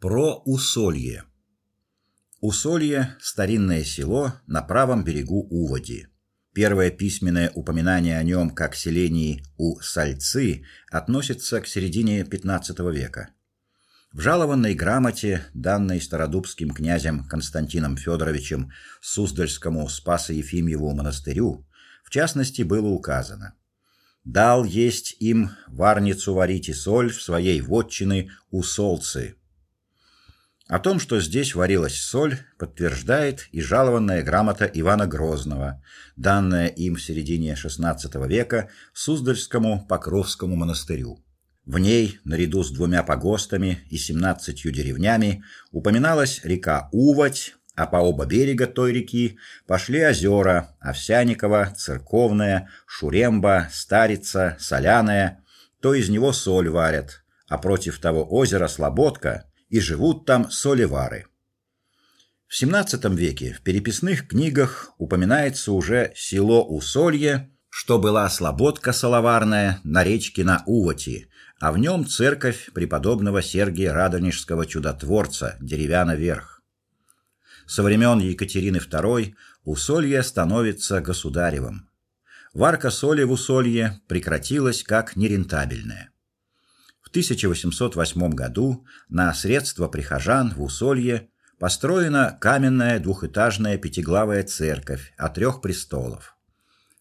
Про Усолье. Усолье старинное село на правом берегу Уводи. Первое письменное упоминание о нем как селении у Сальцы относится к середине XV века. В жалованной грамоте, данной стародубским князем Константином Федоровичем Суздальскому Спасо-Ефимьеву монастырю, в частности, было указано: дал есть им варницу варить и соль в своей вотчины у Солцы о том, что здесь варилась соль, подтверждает и жалованная грамота Ивана Грозного, данная им в середине XVI века Суздальскому Покровскому монастырю. В ней, наряду с двумя погостами и семнадцатью деревнями, упоминалась река Уводь, а по оба берега той реки пошли озера Овсяниково, Церковное, Шуремба, Старица, Соляное, то из него соль варят, а против того озера Слободка и живут там солевары. В XVII веке в переписных книгах упоминается уже село Усолье, что была слободка соловарная на речке на Увоти, а в нем церковь преподобного Сергия Радонежского чудотворца, деревянно верх. Со времен Екатерины II Усолье становится государевым. Варка соли в Усолье прекратилась как нерентабельная. В 1808 году на средства прихожан в Усолье построена каменная двухэтажная пятиглавая церковь о трех престолов.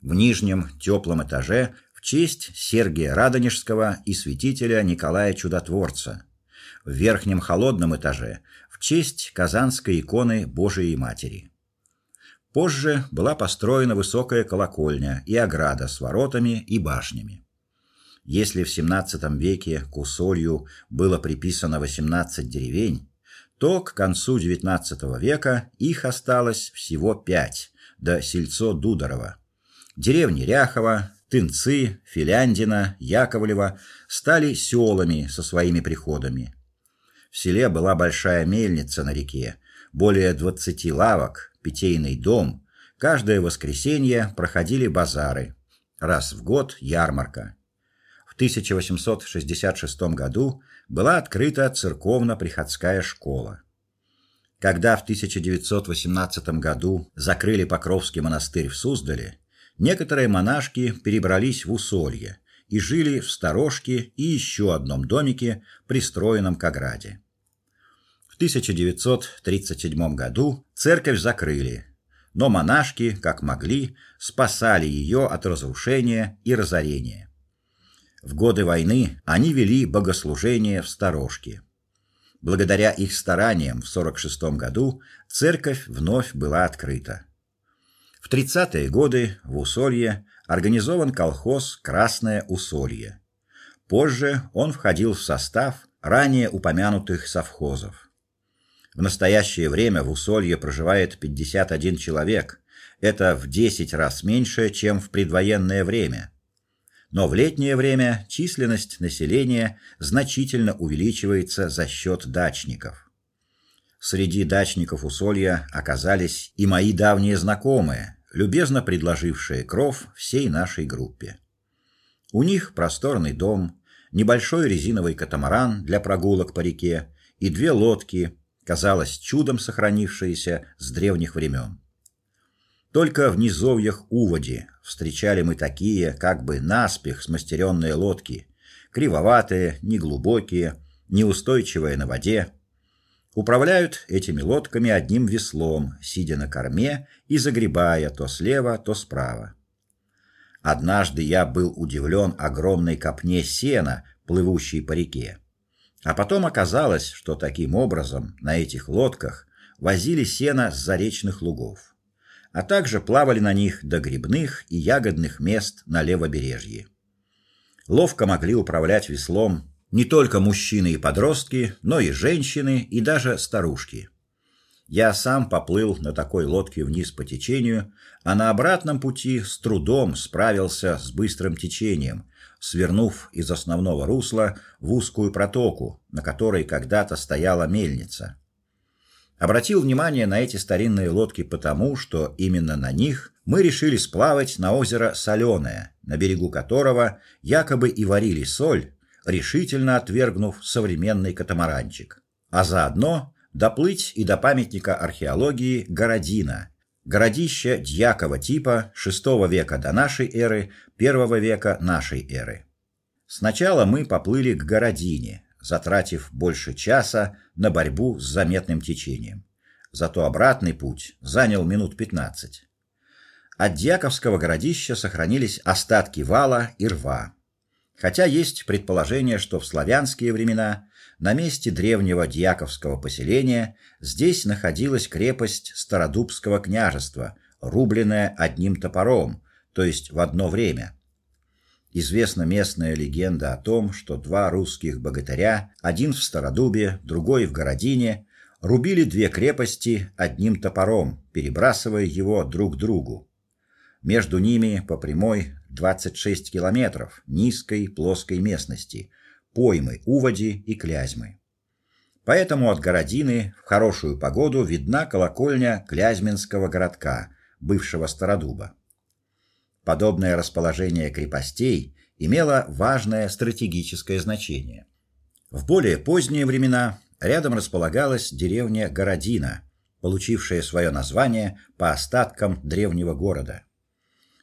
В нижнем теплом этаже в честь Сергия Радонежского и святителя Николая Чудотворца. В верхнем холодном этаже в честь Казанской иконы Божией Матери. Позже была построена высокая колокольня и ограда с воротами и башнями. Если в XVII веке к Усолью было приписано 18 деревень, то к концу XIX века их осталось всего пять до сельцо Дудорово. Деревни Ряхово, Тынцы, Филяндина, Яковлево стали селами со своими приходами. В селе была большая мельница на реке, более 20 лавок, питейный дом. Каждое воскресенье проходили базары. Раз в год ярмарка. 1866 году была открыта церковно-приходская школа. Когда в 1918 году закрыли Покровский монастырь в Суздале, некоторые монашки перебрались в Усолье и жили в сторожке и еще одном домике, пристроенном к ограде. В 1937 году церковь закрыли, но монашки, как могли, спасали ее от разрушения и разорения. В годы войны они вели богослужения в сторожке. Благодаря их стараниям в 46 году церковь вновь была открыта. В 30-е годы в Усолье организован колхоз Красное Усолье. Позже он входил в состав ранее упомянутых совхозов. В настоящее время в Усолье проживает 51 человек. Это в 10 раз меньше, чем в предвоенное время но в летнее время численность населения значительно увеличивается за счет дачников. Среди дачников Усолья оказались и мои давние знакомые, любезно предложившие кров всей нашей группе. У них просторный дом, небольшой резиновый катамаран для прогулок по реке и две лодки, казалось, чудом сохранившиеся с древних времен. Только в низовьях Уводи встречали мы такие, как бы наспех смастеренные лодки, кривоватые, неглубокие, неустойчивые на воде. Управляют этими лодками одним веслом, сидя на корме и загребая то слева, то справа. Однажды я был удивлен огромной копне сена, плывущей по реке. А потом оказалось, что таким образом на этих лодках возили сено с заречных лугов а также плавали на них до грибных и ягодных мест на левобережье. Ловко могли управлять веслом не только мужчины и подростки, но и женщины и даже старушки. Я сам поплыл на такой лодке вниз по течению, а на обратном пути с трудом справился с быстрым течением, свернув из основного русла в узкую протоку, на которой когда-то стояла мельница. Обратил внимание на эти старинные лодки потому, что именно на них мы решили сплавать на озеро Соленое, на берегу которого якобы и варили соль, решительно отвергнув современный катамаранчик. а заодно доплыть и до памятника археологии Городина, городища дьякова типа VI века до нашей эры, I века нашей эры. Сначала мы поплыли к Городине, затратив больше часа на борьбу с заметным течением. Зато обратный путь занял минут 15. От Дьяковского городища сохранились остатки вала и рва. Хотя есть предположение, что в славянские времена на месте древнего дьяковского поселения здесь находилась крепость Стародубского княжества, рубленная одним топором, то есть в одно время. Известна местная легенда о том, что два русских богатыря, один в Стародубе, другой в Городине, рубили две крепости одним топором, перебрасывая его друг другу. Между ними по прямой 26 километров низкой плоской местности, поймы Уводи и Клязьмы. Поэтому от Городины в хорошую погоду видна колокольня Клязьминского городка, бывшего Стародуба. Подобное расположение крепостей имело важное стратегическое значение. В более поздние времена рядом располагалась деревня Городина, получившая свое название по остаткам древнего города.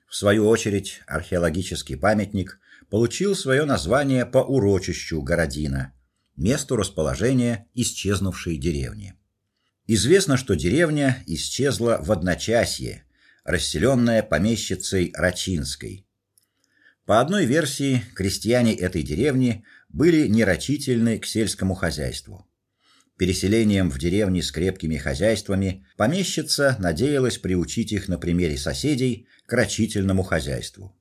В свою очередь, археологический памятник получил свое название по урочищу Городина, месту расположения исчезнувшей деревни. Известно, что деревня исчезла в одночасье, расселенная помещицей Рачинской. По одной версии, крестьяне этой деревни были нерачительны к сельскому хозяйству. Переселением в деревни с крепкими хозяйствами помещица надеялась приучить их на примере соседей к рачительному хозяйству.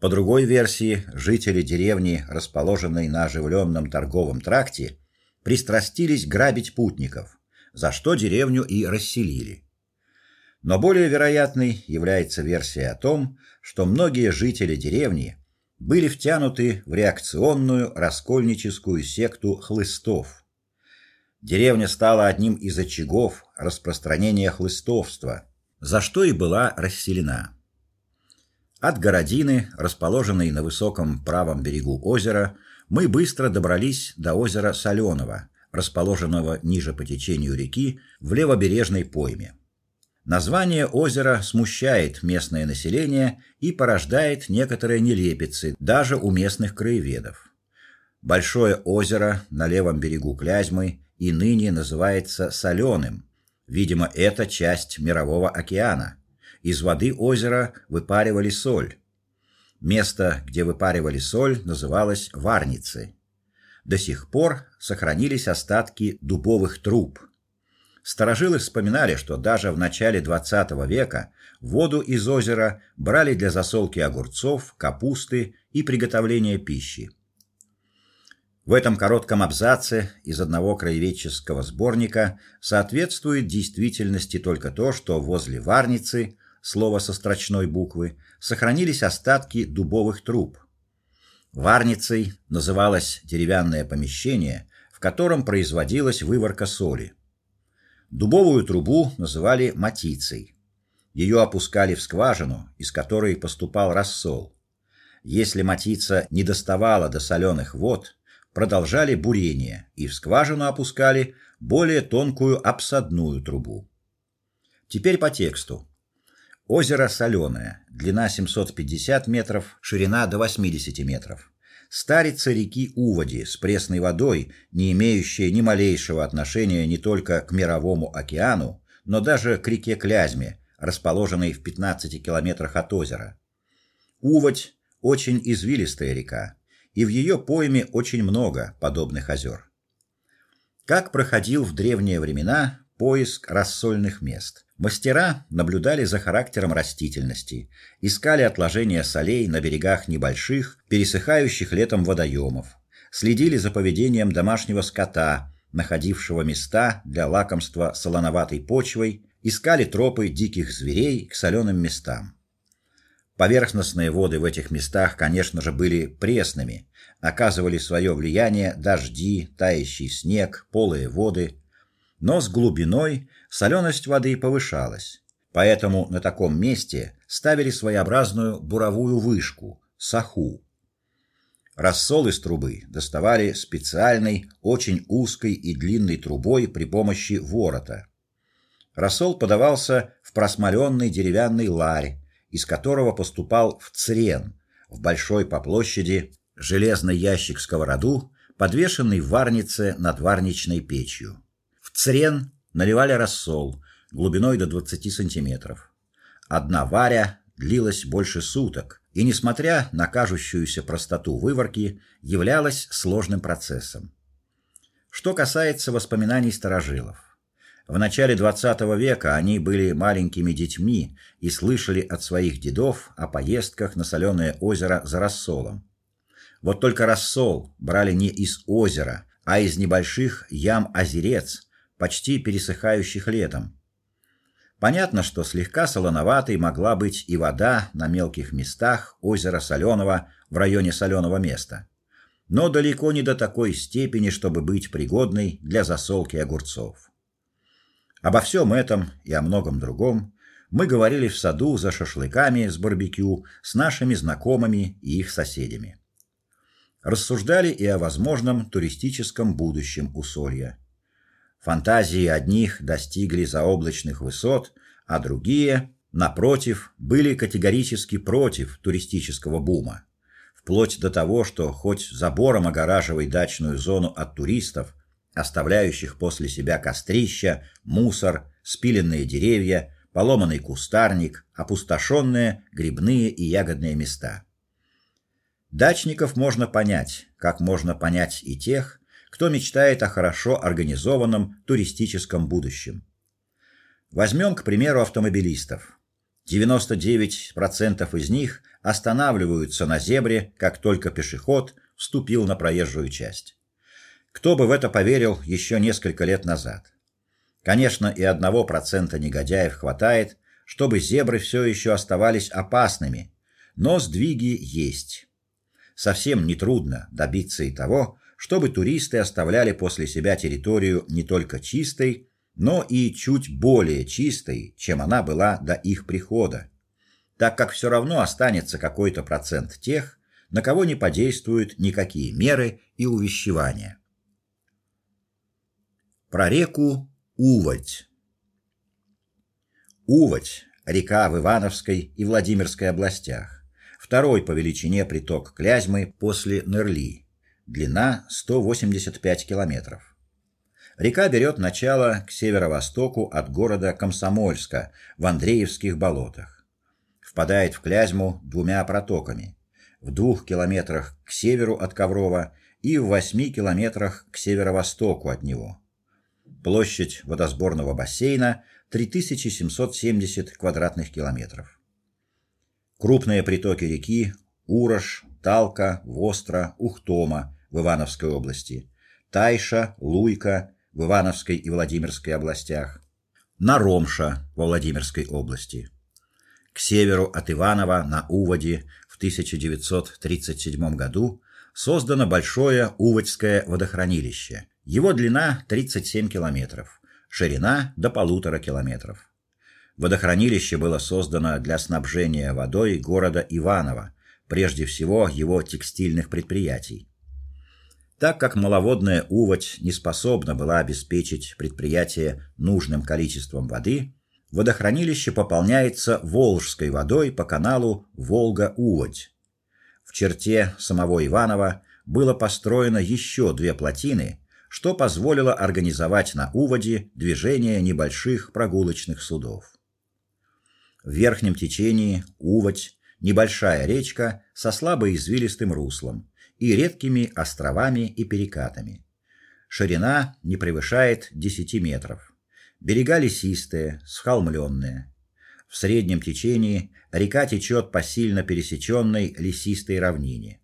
По другой версии, жители деревни, расположенной на оживленном торговом тракте, пристрастились грабить путников, за что деревню и расселили. Но более вероятной является версия о том, что многие жители деревни были втянуты в реакционную раскольническую секту хлыстов, Деревня стала одним из очагов распространения хлыстовства, за что и была расселена. От городины, расположенной на высоком правом берегу озера, мы быстро добрались до озера Соленого, расположенного ниже по течению реки в левобережной пойме. Название озера смущает местное население и порождает некоторые нелепицы даже у местных краеведов. Большое озеро на левом берегу Клязьмы и ныне называется соленым. Видимо, это часть мирового океана. Из воды озера выпаривали соль. Место, где выпаривали соль, называлось Варницы. До сих пор сохранились остатки дубовых труб. Старожилы вспоминали, что даже в начале XX века воду из озера брали для засолки огурцов, капусты и приготовления пищи. В этом коротком абзаце из одного краеведческого сборника соответствует действительности только то, что возле Варницы, слово со строчной буквы, сохранились остатки дубовых труб. Варницей называлось деревянное помещение, в котором производилась выворка соли. Дубовую трубу называли матицей. Ее опускали в скважину, из которой поступал рассол. Если матица не доставала до соленых вод, продолжали бурение и в скважину опускали более тонкую обсадную трубу. Теперь по тексту. Озеро соленое, длина 750 метров, ширина до 80 метров. Старица реки Уводи с пресной водой, не имеющая ни малейшего отношения не только к мировому океану, но даже к реке Клязьме, расположенной в 15 километрах от озера. Уводь очень извилистая река, и в ее пойме очень много подобных озер. Как проходил в древние времена поиск рассольных мест. Мастера наблюдали за характером растительности, искали отложения солей на берегах небольших, пересыхающих летом водоемов, следили за поведением домашнего скота, находившего места для лакомства солоноватой почвой, искали тропы диких зверей к соленым местам. Поверхностные воды в этих местах, конечно же, были пресными, оказывали свое влияние дожди, тающий снег, полые воды, но с глубиной соленость воды повышалась. Поэтому на таком месте ставили своеобразную буровую вышку саху. Рассол из трубы доставали специальной, очень узкой и длинной трубой при помощи ворота. Рассол подавался в просмоленный деревянный ларь, из которого поступал в црен, в большой по площади железный ящик-сковороду, подвешенный в варнице над варничной печью. Црен наливали рассол глубиной до 20 сантиметров. Одна варя длилась больше суток и, несмотря на кажущуюся простоту выворки, являлась сложным процессом. Что касается воспоминаний старожилов, в начале XX века они были маленькими детьми и слышали от своих дедов о поездках на соленое озеро за рассолом. Вот только рассол брали не из озера, а из небольших ям-озерец, почти пересыхающих летом. Понятно, что слегка солоноватой могла быть и вода на мелких местах озера Соленого в районе соленого места, но далеко не до такой степени, чтобы быть пригодной для засолки огурцов. Обо всем этом и о многом другом мы говорили в саду за шашлыками с барбекю с нашими знакомыми и их соседями. Рассуждали и о возможном туристическом будущем Усолья. Фантазии одних достигли заоблачных высот, а другие, напротив, были категорически против туристического бума. Вплоть до того, что хоть забором огораживай дачную зону от туристов, оставляющих после себя кострища, мусор, спиленные деревья, поломанный кустарник, опустошенные грибные и ягодные места. Дачников можно понять, как можно понять и тех, кто мечтает о хорошо организованном туристическом будущем. Возьмем, к примеру, автомобилистов. 99% из них останавливаются на зебре, как только пешеход вступил на проезжую часть. Кто бы в это поверил еще несколько лет назад? Конечно, и одного процента негодяев хватает, чтобы зебры все еще оставались опасными, но сдвиги есть. Совсем не трудно добиться и того, чтобы туристы оставляли после себя территорию не только чистой, но и чуть более чистой, чем она была до их прихода. Так как все равно останется какой-то процент тех, на кого не подействуют никакие меры и увещевания. Про реку Уводь. Уводь река в Ивановской и Владимирской областях. Второй по величине приток Клязьмы после Нерли длина 185 километров. Река берет начало к северо-востоку от города Комсомольска в Андреевских болотах. Впадает в Клязьму двумя протоками: в двух километрах к северу от Коврова и в восьми километрах к северо-востоку от него. Площадь водосборного бассейна 3770 квадратных километров. Крупные притоки реки Урож, Талка, Востра, Ухтома в Ивановской области, Тайша, Луйка в Ивановской и Владимирской областях, Наромша во Владимирской области. К северу от Иванова на Уводе в 1937 году создано большое Уводское водохранилище. Его длина 37 километров, ширина до полутора километров. Водохранилище было создано для снабжения водой города Иваново, прежде всего его текстильных предприятий. Так как маловодная Уводь не способна была обеспечить предприятие нужным количеством воды, водохранилище пополняется волжской водой по каналу Волга-Уводь. В черте самого Иванова было построено еще две плотины, что позволило организовать на Уводе движение небольших прогулочных судов. В верхнем течении Уводь небольшая речка со слабо извилистым руслом и редкими островами и перекатами. Ширина не превышает 10 метров. Берега лесистые, схолмленные. В среднем течении река течет по сильно пересеченной лесистой равнине.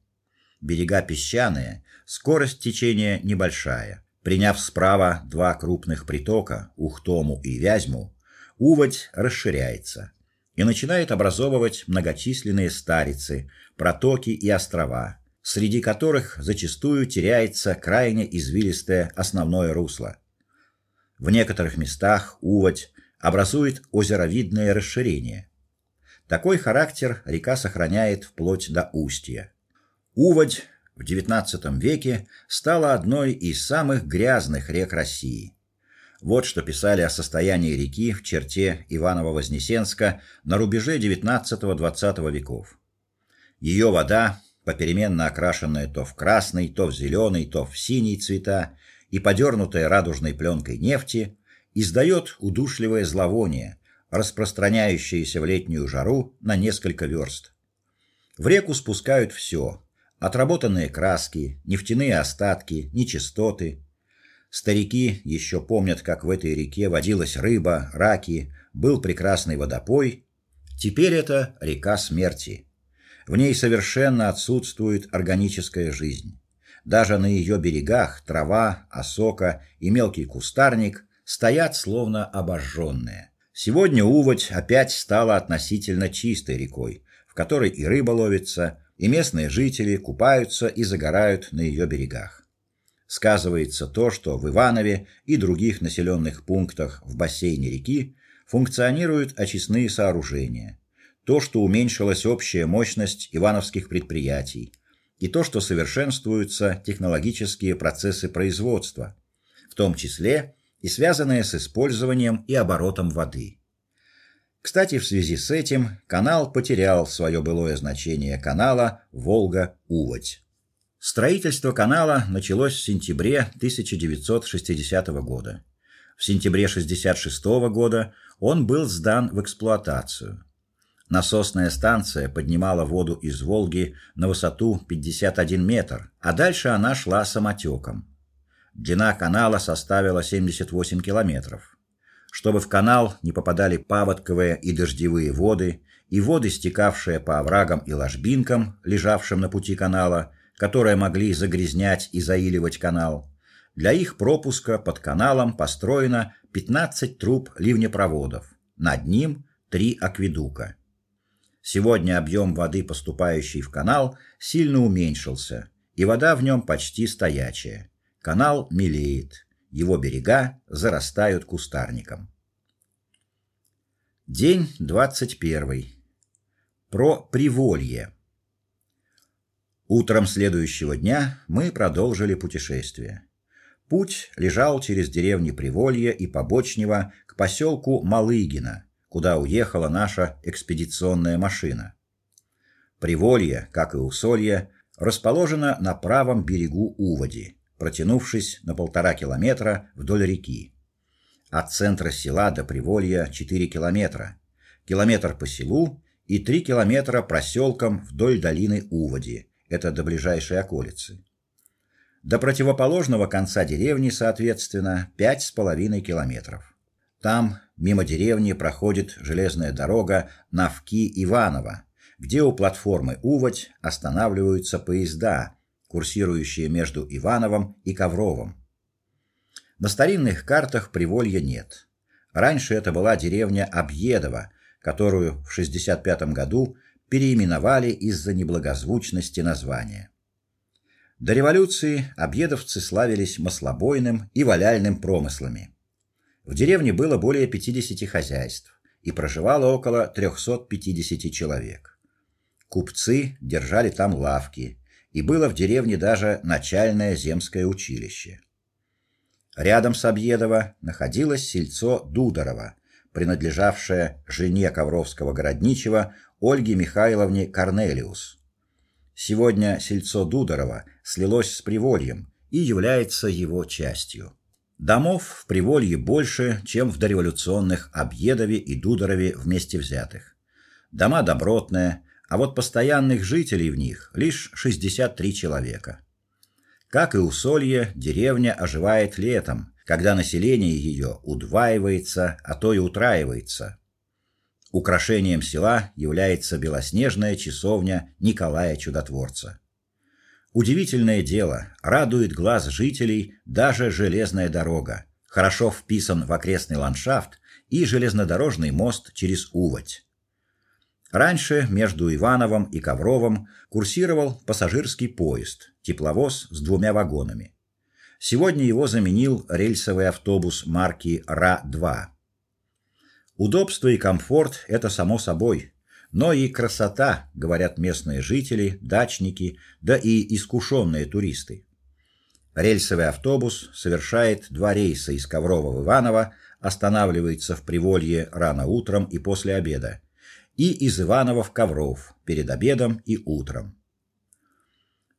Берега песчаные, скорость течения небольшая. Приняв справа два крупных притока, Ухтому и Вязьму, Уводь расширяется и начинает образовывать многочисленные старицы, протоки и острова, среди которых зачастую теряется крайне извилистое основное русло. В некоторых местах Уводь образует озеровидное расширение. Такой характер река сохраняет вплоть до устья. Уводь в XIX веке стала одной из самых грязных рек России. Вот что писали о состоянии реки в черте Иваново-Вознесенска на рубеже XIX-XX веков. Ее вода, попеременно окрашенная то в красный, то в зеленый, то в синий цвета и подернутая радужной пленкой нефти, издает удушливое зловоние, распространяющееся в летнюю жару на несколько верст. В реку спускают все: отработанные краски, нефтяные остатки, нечистоты, Старики еще помнят, как в этой реке водилась рыба, раки, был прекрасный водопой. Теперь это река смерти. В ней совершенно отсутствует органическая жизнь. Даже на ее берегах трава, осока и мелкий кустарник стоят словно обожженные. Сегодня Уводь опять стала относительно чистой рекой, в которой и рыба ловится, и местные жители купаются и загорают на ее берегах сказывается то, что в Иванове и других населенных пунктах в бассейне реки функционируют очистные сооружения. То, что уменьшилась общая мощность ивановских предприятий, и то, что совершенствуются технологические процессы производства, в том числе и связанные с использованием и оборотом воды. Кстати, в связи с этим канал потерял свое былое значение канала Волга-Уводь. Строительство канала началось в сентябре 1960 года. В сентябре 66 года он был сдан в эксплуатацию. Насосная станция поднимала воду из Волги на высоту 51 метр, а дальше она шла самотеком. Длина канала составила 78 километров. Чтобы в канал не попадали паводковые и дождевые воды, и воды, стекавшие по оврагам и ложбинкам, лежавшим на пути канала, которые могли загрязнять и заиливать канал. Для их пропуска под каналом построено 15 труб ливнепроводов. Над ним три акведука. Сегодня объем воды, поступающей в канал, сильно уменьшился, и вода в нем почти стоячая. Канал мелеет, его берега зарастают кустарником. День 21. Про Приволье. Утром следующего дня мы продолжили путешествие. Путь лежал через деревни Приволье и Побочнево к поселку Малыгино, куда уехала наша экспедиционная машина. Приволье, как и Усолье, расположено на правом берегу Уводи, протянувшись на полтора километра вдоль реки. От центра села до Приволья 4 километра. Километр по селу и 3 километра проселком вдоль долины Уводи это до ближайшей околицы. До противоположного конца деревни, соответственно, пять с половиной километров. Там, мимо деревни, проходит железная дорога Навки-Иваново, где у платформы Уводь останавливаются поезда, курсирующие между Ивановым и Ковровым. На старинных картах Приволья нет. Раньше это была деревня Объедово, которую в 65 году переименовали из-за неблагозвучности названия. До революции объедовцы славились маслобойным и валяльным промыслами. В деревне было более 50 хозяйств и проживало около 350 человек. Купцы держали там лавки, и было в деревне даже начальное земское училище. Рядом с Объедово находилось сельцо Дудорово, принадлежавшее жене Ковровского городничего Ольге Михайловне Корнелиус. Сегодня сельцо Дудорово слилось с Привольем и является его частью. Домов в Приволье больше, чем в дореволюционных Объедове и Дудорове вместе взятых. Дома добротные, а вот постоянных жителей в них лишь 63 человека. Как и у Солье, деревня оживает летом, когда население ее удваивается, а то и утраивается. Украшением села является белоснежная часовня Николая Чудотворца. Удивительное дело, радует глаз жителей даже железная дорога. Хорошо вписан в окрестный ландшафт и железнодорожный мост через Уводь. Раньше между Ивановым и Ковровым курсировал пассажирский поезд, тепловоз с двумя вагонами. Сегодня его заменил рельсовый автобус марки РА-2. Удобство и комфорт это само собой, но и красота, говорят местные жители, дачники, да и искушенные туристы. Рельсовый автобус совершает два рейса из Коврова в Иваново, останавливается в Приволье рано утром и после обеда, и из Иванова в Ковров перед обедом и утром.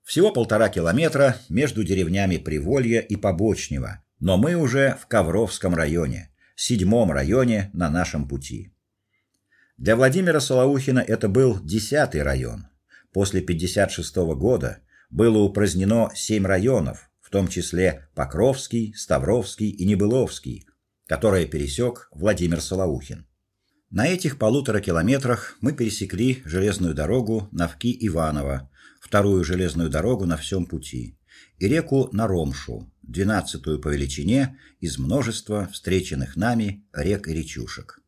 Всего полтора километра между деревнями Приволье и Побочнево, но мы уже в Ковровском районе, седьмом районе на нашем пути. Для Владимира Солоухина это был десятый район. После 56 -го года было упразднено семь районов, в том числе Покровский, Ставровский и Небыловский, которые пересек Владимир Солоухин. На этих полутора километрах мы пересекли железную дорогу Навки-Иваново, вторую железную дорогу на всем пути, и реку Наромшу, двенадцатую по величине из множества встреченных нами рек и речушек.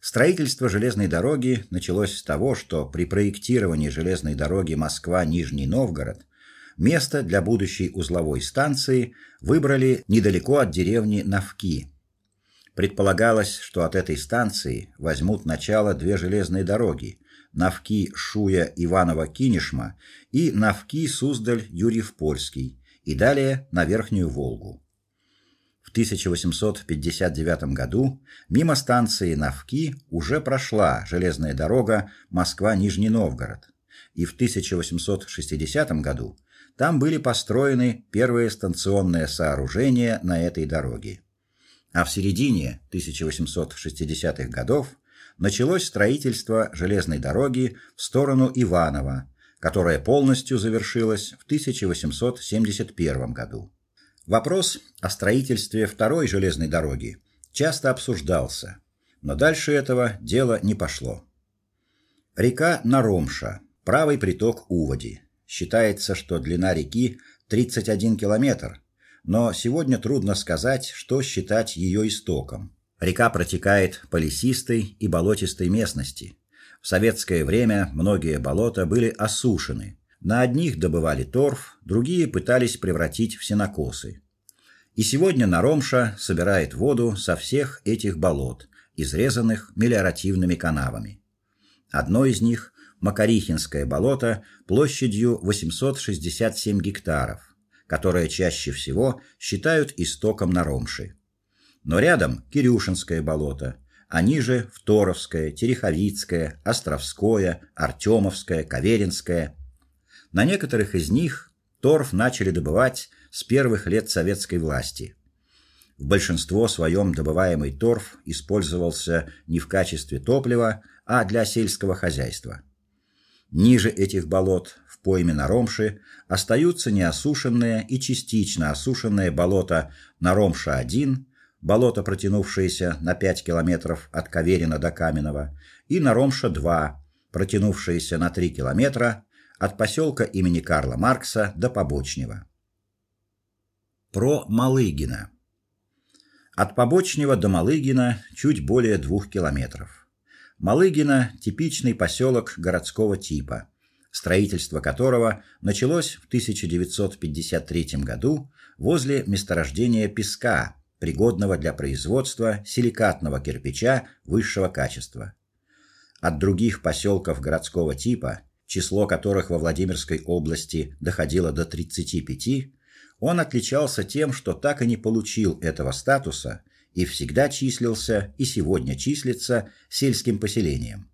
Строительство железной дороги началось с того, что при проектировании железной дороги Москва-Нижний Новгород место для будущей узловой станции выбрали недалеко от деревни Навки. Предполагалось, что от этой станции возьмут начало две железные дороги: Навки-Шуя-Иваново-Кинешма и Навки-Суздаль-Юрьев-Польский, и далее на Верхнюю Волгу. В 1859 году мимо станции Навки уже прошла железная дорога Москва-Нижний Новгород, и в 1860 году там были построены первые станционные сооружения на этой дороге. А в середине 1860-х годов началось строительство железной дороги в сторону Иваново, которое полностью завершилось в 1871 году. Вопрос о строительстве второй железной дороги часто обсуждался, но дальше этого дело не пошло. Река Наромша, правый приток Уводи. Считается, что длина реки 31 километр, но сегодня трудно сказать, что считать ее истоком. Река протекает по лесистой и болотистой местности. В советское время многие болота были осушены, на одних добывали торф, другие пытались превратить в сенокосы. И сегодня Наромша собирает воду со всех этих болот, изрезанных мелиоративными канавами. Одно из них Макарихинское болото площадью 867 гектаров, которое чаще всего считают истоком Наромши. Но рядом Кирюшинское болото, а ниже Второвское, Тереховицкое, Островское, Артемовское, Каверинское на некоторых из них торф начали добывать с первых лет советской власти. В большинство своем добываемый торф использовался не в качестве топлива, а для сельского хозяйства. Ниже этих болот, в пойме Наромши, остаются неосушенные и частично осушенные болота Наромша-1, болото, протянувшееся на 5 километров от Каверина до Каменного, и Наромша-2, протянувшееся на 3 километра от поселка имени Карла Маркса до Побочнего. Про Малыгина. От Побочнего до Малыгина чуть более двух километров. Малыгина типичный поселок городского типа, строительство которого началось в 1953 году возле месторождения песка, пригодного для производства силикатного кирпича высшего качества. От других поселков городского типа число которых во Владимирской области доходило до 35, он отличался тем, что так и не получил этого статуса и всегда числился и сегодня числится сельским поселением.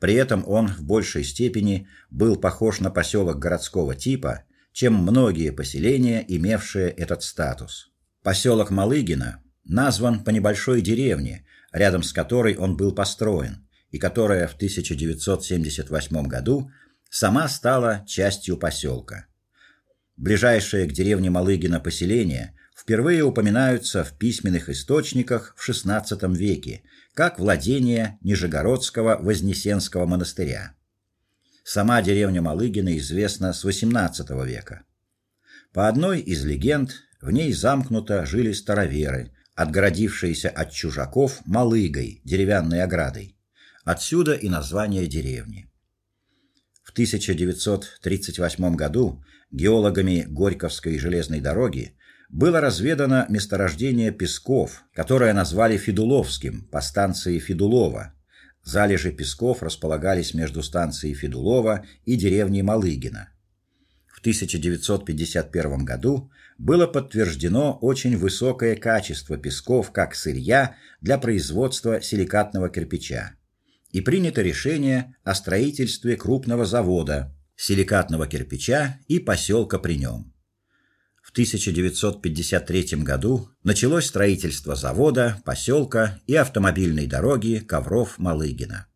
При этом он в большей степени был похож на поселок городского типа, чем многие поселения, имевшие этот статус. Поселок Малыгина назван по небольшой деревне, рядом с которой он был построен и которая в 1978 году сама стала частью поселка. Ближайшее к деревне Малыгина поселение впервые упоминаются в письменных источниках в XVI веке как владение Нижегородского Вознесенского монастыря. Сама деревня Малыгина известна с XVIII века. По одной из легенд, в ней замкнуто жили староверы, отгородившиеся от чужаков малыгой, деревянной оградой. Отсюда и название деревни. В 1938 году геологами Горьковской железной дороги было разведано месторождение песков, которое назвали Федуловским по станции Федулова, Залежи песков располагались между станцией Федулова и деревней Малыгина. В 1951 году было подтверждено очень высокое качество песков как сырья для производства силикатного кирпича. И принято решение о строительстве крупного завода силикатного кирпича и поселка при нем. В 1953 году началось строительство завода, поселка и автомобильной дороги Ковров-Малыгина.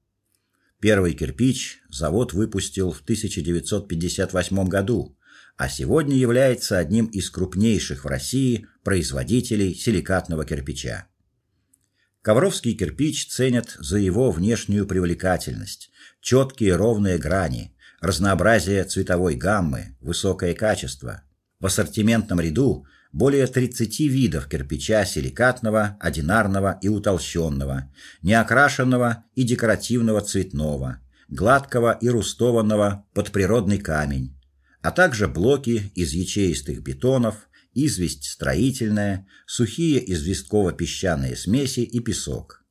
Первый кирпич завод выпустил в 1958 году, а сегодня является одним из крупнейших в России производителей силикатного кирпича. Ковровский кирпич ценят за его внешнюю привлекательность, четкие ровные грани, разнообразие цветовой гаммы, высокое качество. В ассортиментном ряду более 30 видов кирпича силикатного, одинарного и утолщенного, неокрашенного и декоративного цветного, гладкого и рустованного под природный камень, а также блоки из ячеистых бетонов, известь строительная, сухие известково-песчаные смеси и песок.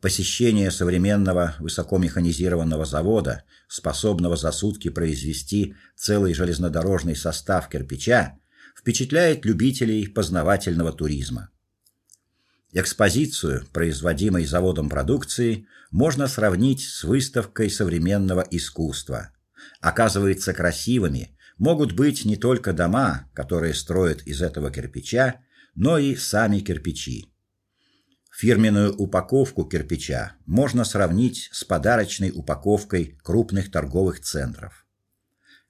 Посещение современного высокомеханизированного завода, способного за сутки произвести целый железнодорожный состав кирпича, впечатляет любителей познавательного туризма. Экспозицию, производимой заводом продукции, можно сравнить с выставкой современного искусства. Оказывается, красивыми могут быть не только дома, которые строят из этого кирпича, но и сами кирпичи. Фирменную упаковку кирпича можно сравнить с подарочной упаковкой крупных торговых центров.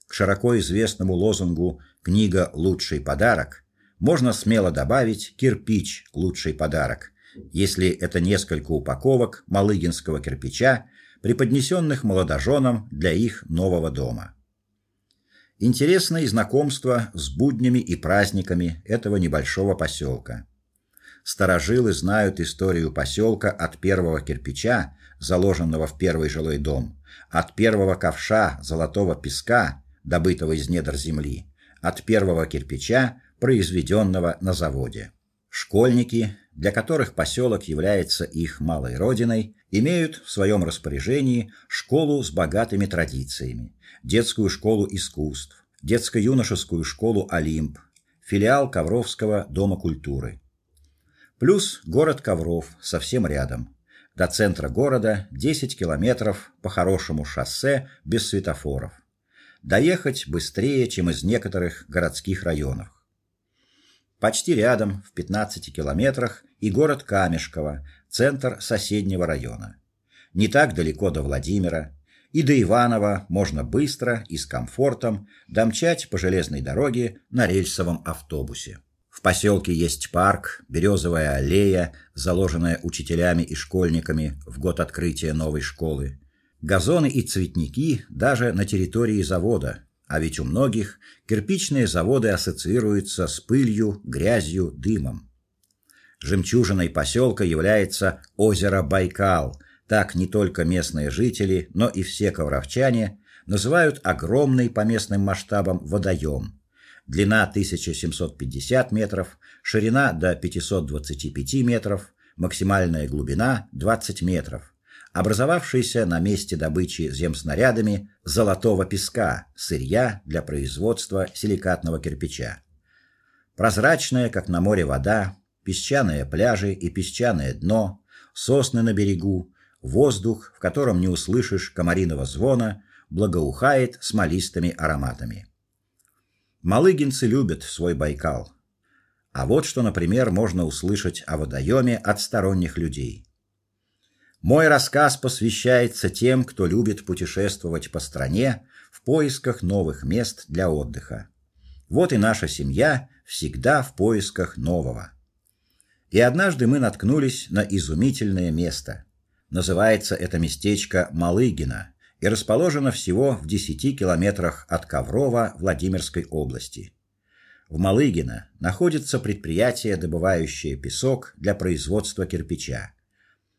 К широко известному лозунгу книга лучший подарок можно смело добавить кирпич лучший подарок, если это несколько упаковок малыгинского кирпича, преподнесенных молодоженам для их нового дома. Интересно и знакомство с буднями и праздниками этого небольшого поселка. Старожилы знают историю поселка от первого кирпича, заложенного в первый жилой дом, от первого ковша золотого песка, добытого из недр земли, от первого кирпича, произведенного на заводе. Школьники, для которых поселок является их малой родиной, имеют в своем распоряжении школу с богатыми традициями, детскую школу искусств, детско-юношескую школу Олимп, филиал Ковровского дома культуры. Плюс город Ковров совсем рядом. До центра города 10 километров по хорошему шоссе без светофоров. Доехать быстрее, чем из некоторых городских районов. Почти рядом, в 15 километрах, и город Камешково, центр соседнего района. Не так далеко до Владимира, и до Иванова можно быстро и с комфортом домчать по железной дороге на рельсовом автобусе. В поселке есть парк, березовая аллея, заложенная учителями и школьниками в год открытия новой школы. Газоны и цветники даже на территории завода, а ведь у многих кирпичные заводы ассоциируются с пылью, грязью, дымом. Жемчужиной поселка является озеро Байкал. Так не только местные жители, но и все ковровчане называют огромный по местным масштабам водоем длина 1750 метров, ширина до 525 метров, максимальная глубина 20 метров, образовавшийся на месте добычи земснарядами золотого песка, сырья для производства силикатного кирпича. Прозрачная, как на море вода, песчаные пляжи и песчаное дно, сосны на берегу, воздух, в котором не услышишь комариного звона, благоухает смолистыми ароматами. Малыгинцы любят свой Байкал. А вот что, например, можно услышать о водоеме от сторонних людей. Мой рассказ посвящается тем, кто любит путешествовать по стране в поисках новых мест для отдыха. Вот и наша семья всегда в поисках нового. И однажды мы наткнулись на изумительное место. Называется это местечко Малыгина и расположена всего в 10 километрах от Коврова Владимирской области. В Малыгино находится предприятие, добывающее песок для производства кирпича.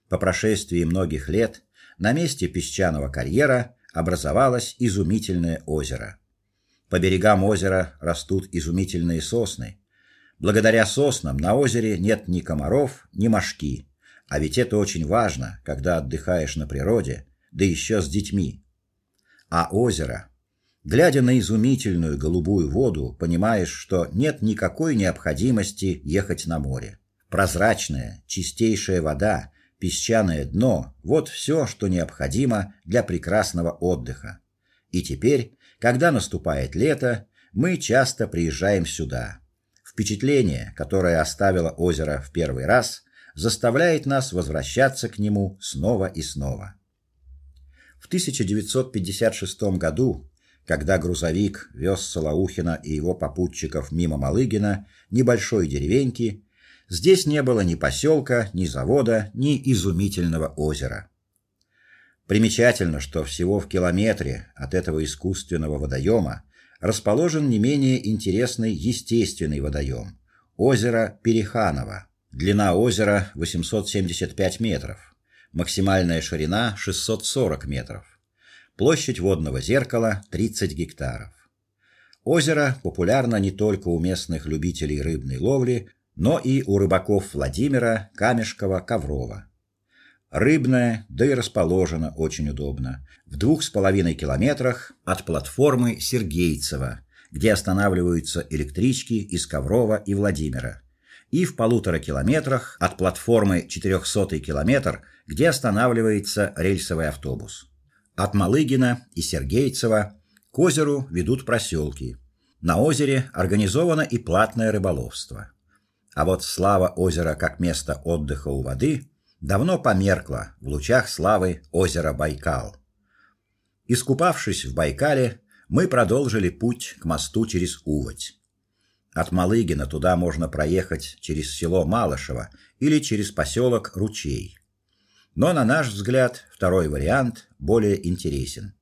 По прошествии многих лет на месте песчаного карьера образовалось изумительное озеро. По берегам озера растут изумительные сосны. Благодаря соснам на озере нет ни комаров, ни мошки, А ведь это очень важно, когда отдыхаешь на природе, да еще с детьми. А озеро, глядя на изумительную голубую воду, понимаешь, что нет никакой необходимости ехать на море. Прозрачная, чистейшая вода, песчаное дно вот все, что необходимо для прекрасного отдыха. И теперь, когда наступает лето, мы часто приезжаем сюда. Впечатление, которое оставило озеро в первый раз, заставляет нас возвращаться к нему снова и снова. В 1956 году, когда грузовик вез Солоухина и его попутчиков мимо Малыгина, небольшой деревеньки, здесь не было ни поселка, ни завода, ни изумительного озера. Примечательно, что всего в километре от этого искусственного водоема расположен не менее интересный естественный водоем – озеро Переханово. Длина озера 875 метров, максимальная ширина 640 метров. Площадь водного зеркала 30 гектаров. Озеро популярно не только у местных любителей рыбной ловли, но и у рыбаков Владимира, Камешкова, Коврова. Рыбное, да и расположено очень удобно. В двух с половиной километрах от платформы Сергейцева, где останавливаются электрички из Коврова и Владимира и в полутора километрах от платформы 400 километр, где останавливается рельсовый автобус. От Малыгина и Сергейцева к озеру ведут проселки. На озере организовано и платное рыболовство. А вот слава озера как места отдыха у воды давно померкла в лучах славы озера Байкал. Искупавшись в Байкале, мы продолжили путь к мосту через Уводь. От Малыгина туда можно проехать через село Малышево или через поселок Ручей. Но на наш взгляд, второй вариант более интересен.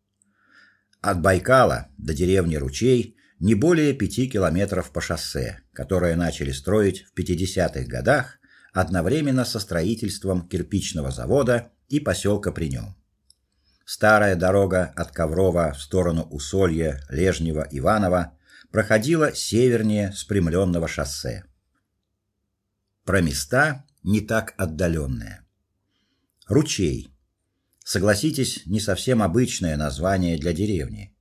От Байкала до деревни Ручей не более пяти километров по шоссе, которое начали строить в 50-х годах одновременно со строительством кирпичного завода и поселка при нем. Старая дорога от Коврова в сторону Усолья, Лежнева, Иваново проходила севернее спрямленного шоссе. Про места не так отдаленные. Ручей. Согласитесь, не совсем обычное название для деревни.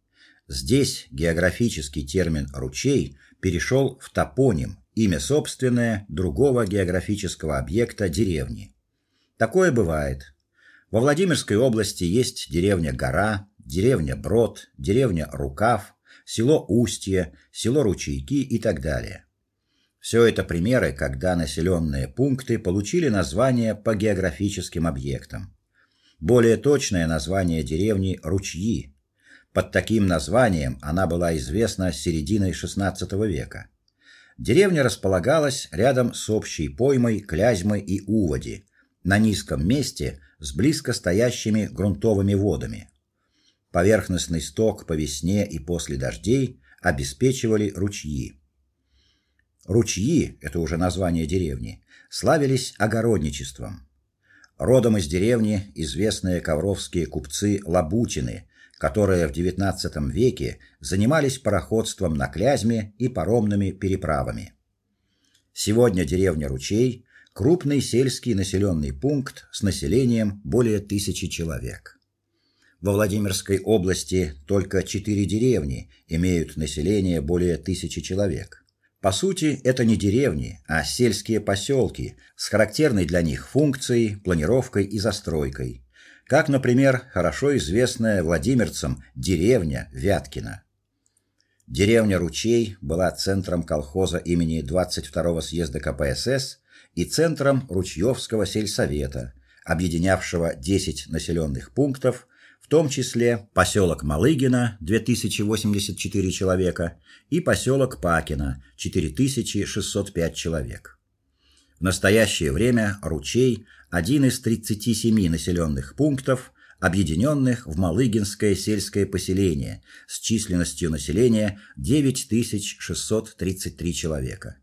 Здесь географический термин ручей перешел в топоним, имя собственное другого географического объекта деревни. Такое бывает. Во Владимирской области есть деревня Гора, деревня Брод, деревня Рукав, село Устье, село Ручейки и так далее. Все это примеры, когда населенные пункты получили название по географическим объектам. Более точное название деревни Ручьи. Под таким названием она была известна с середины XVI века. Деревня располагалась рядом с общей поймой Клязьмы и Уводи, на низком месте с близко стоящими грунтовыми водами. Поверхностный сток по весне и после дождей обеспечивали ручьи. Ручьи это уже название деревни, славились огородничеством. Родом из деревни известные ковровские купцы Лабутины, которые в XIX веке занимались пароходством на Клязьме и паромными переправами. Сегодня деревня Ручей крупный сельский населенный пункт с населением более тысячи человек. Во Владимирской области только четыре деревни имеют население более тысячи человек. По сути, это не деревни, а сельские поселки с характерной для них функцией, планировкой и застройкой. Как, например, хорошо известная владимирцам деревня Вяткино. Деревня Ручей была центром колхоза имени 22-го съезда КПСС и центром Ручьевского сельсовета, объединявшего 10 населенных пунктов том числе поселок Малыгина 2084 человека и поселок Пакино 4605 человек. В настоящее время Ручей один из 37 населенных пунктов, объединенных в Малыгинское сельское поселение с численностью населения 9633 человека.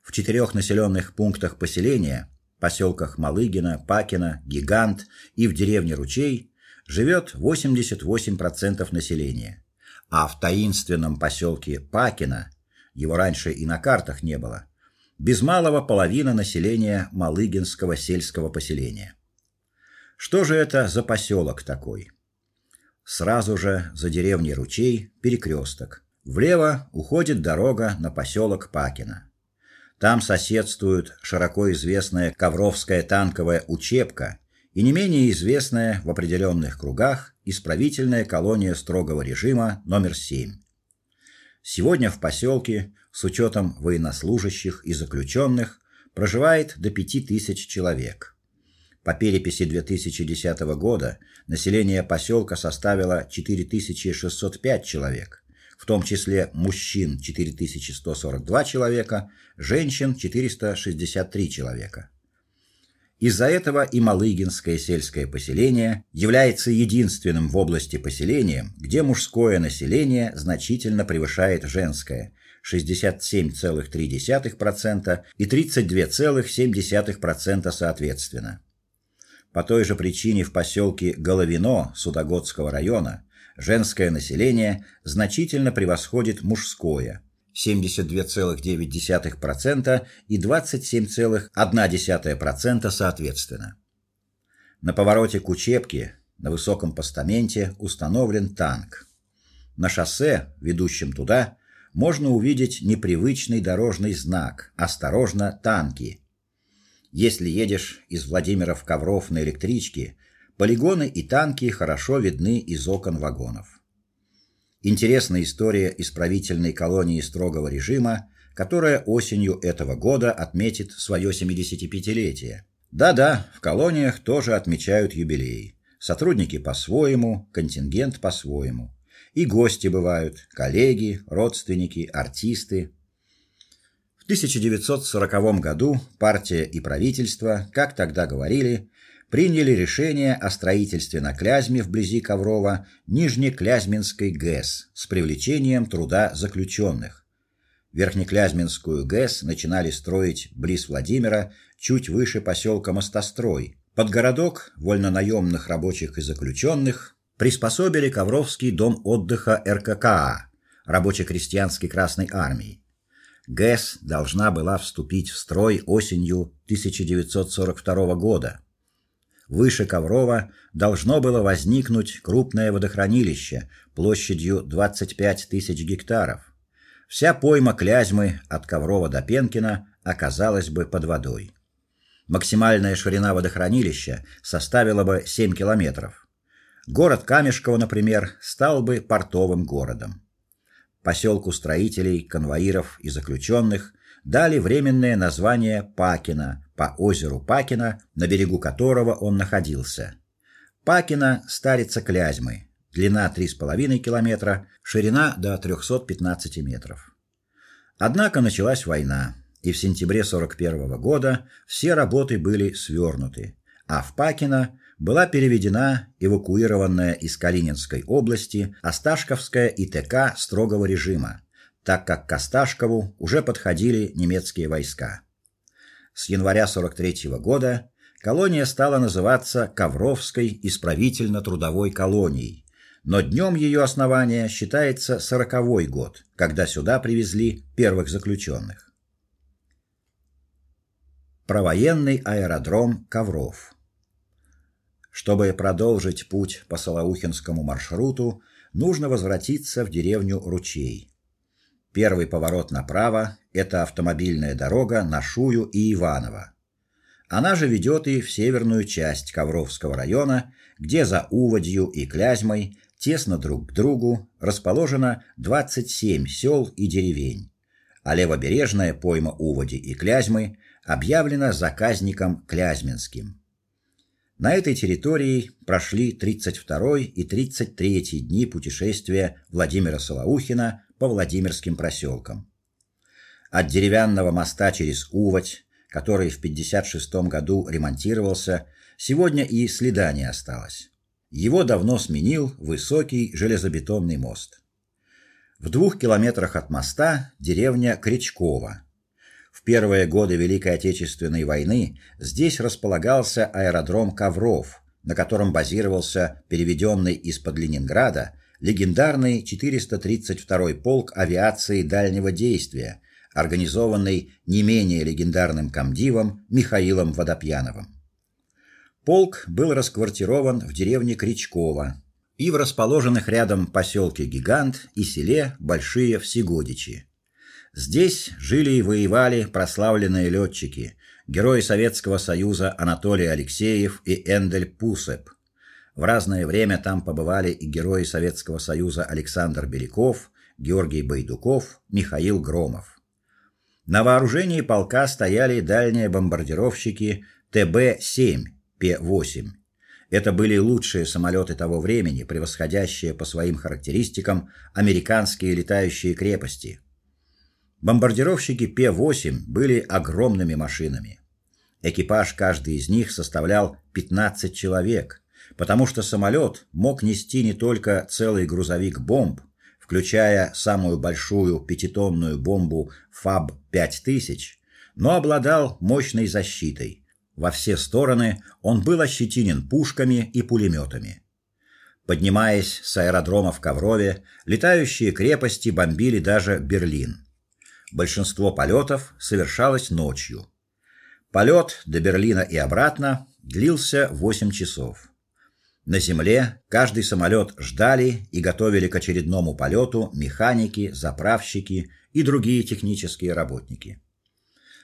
В четырех населенных пунктах поселения поселках Малыгина, Пакино, Гигант и в деревне Ручей живет 88% населения, а в таинственном поселке Пакино, его раньше и на картах не было, без малого половина населения Малыгинского сельского поселения. Что же это за поселок такой? Сразу же за деревней Ручей перекресток. Влево уходит дорога на поселок Пакино. Там соседствуют широко известная Ковровская танковая учебка и не менее известная в определенных кругах исправительная колония строгого режима номер 7. Сегодня в поселке, с учетом военнослужащих и заключенных, проживает до 5000 человек. По переписи 2010 года население поселка составило 4605 человек, в том числе мужчин 4142 человека, женщин 463 человека. Из-за этого и Малыгинское сельское поселение является единственным в области поселением, где мужское население значительно превышает женское 67,3% и 32,7% соответственно. По той же причине в поселке Головино Судогодского района женское население значительно превосходит мужское 72,9% и 27,1% соответственно. На повороте к учебке на высоком постаменте установлен танк. На шоссе, ведущем туда, можно увидеть непривычный дорожный знак: "Осторожно, танки". Если едешь из Владимира в Ковров на электричке, полигоны и танки хорошо видны из окон вагонов. Интересная история исправительной колонии строгого режима, которая осенью этого года отметит свое 75-летие. Да-да, в колониях тоже отмечают юбилей. Сотрудники по-своему, контингент по-своему. И гости бывают, коллеги, родственники, артисты. В 1940 году партия и правительство, как тогда говорили, приняли решение о строительстве на Клязьме вблизи Коврова Нижнеклязьминской ГЭС с привлечением труда заключенных. Верхнеклязьминскую ГЭС начинали строить близ Владимира, чуть выше поселка Мостострой. Под городок вольнонаемных рабочих и заключенных приспособили Ковровский дом отдыха РККА, рабоче-крестьянской Красной армии. ГЭС должна была вступить в строй осенью 1942 года. Выше Коврова должно было возникнуть крупное водохранилище площадью 25 тысяч гектаров. Вся пойма Клязьмы от Коврова до Пенкина оказалась бы под водой. Максимальная ширина водохранилища составила бы 7 километров. Город Камешково, например, стал бы портовым городом. Поселку строителей, конвоиров и заключенных дали временное название Пакино по озеру Пакино, на берегу которого он находился. Пакино старица Клязьмы, длина 3,5 километра, ширина до 315 метров. Однако началась война, и в сентябре 41 года все работы были свернуты, а в Пакино была переведена эвакуированная из Калининской области Осташковская ИТК строгого режима так как к Осташкову уже подходили немецкие войска. С января 43 -го года колония стала называться Ковровской исправительно-трудовой колонией, но днем ее основания считается сороковой год, когда сюда привезли первых заключенных. Провоенный аэродром Ковров. Чтобы продолжить путь по Солоухинскому маршруту, нужно возвратиться в деревню Ручей. Первый поворот направо это автомобильная дорога на Шую и Иваново. Она же ведет и в северную часть Ковровского района, где за Уводью и Клязьмой тесно друг к другу расположено 27 сел и деревень. А левобережная пойма Уводи и Клязьмы объявлена заказником Клязьминским. На этой территории прошли 32 и 33 дни путешествия Владимира Солоухина по Владимирским проселкам. От деревянного моста через Уводь, который в 56 году ремонтировался, сегодня и следа не осталось. Его давно сменил высокий железобетонный мост. В двух километрах от моста деревня Кричково. В первые годы Великой Отечественной войны здесь располагался аэродром Ковров, на котором базировался переведенный из-под Ленинграда легендарный 432-й полк авиации дальнего действия, организованный не менее легендарным комдивом Михаилом Водопьяновым. Полк был расквартирован в деревне Кричково и в расположенных рядом поселке Гигант и селе Большие Всегодичи. Здесь жили и воевали прославленные летчики, герои Советского Союза Анатолий Алексеев и Эндель Пусеп. В разное время там побывали и герои Советского Союза Александр Беляков, Георгий Байдуков, Михаил Громов. На вооружении полка стояли дальние бомбардировщики ТБ-7, Пе-8. Это были лучшие самолеты того времени, превосходящие по своим характеристикам американские летающие крепости. Бомбардировщики Пе-8 были огромными машинами. Экипаж каждой из них составлял 15 человек, потому что самолет мог нести не только целый грузовик бомб, включая самую большую пятитонную бомбу ФАБ-5000, но обладал мощной защитой. Во все стороны он был ощетинен пушками и пулеметами. Поднимаясь с аэродрома в Коврове, летающие крепости бомбили даже Берлин. Большинство полетов совершалось ночью. Полет до Берлина и обратно длился 8 часов. На земле каждый самолет ждали и готовили к очередному полету механики, заправщики и другие технические работники.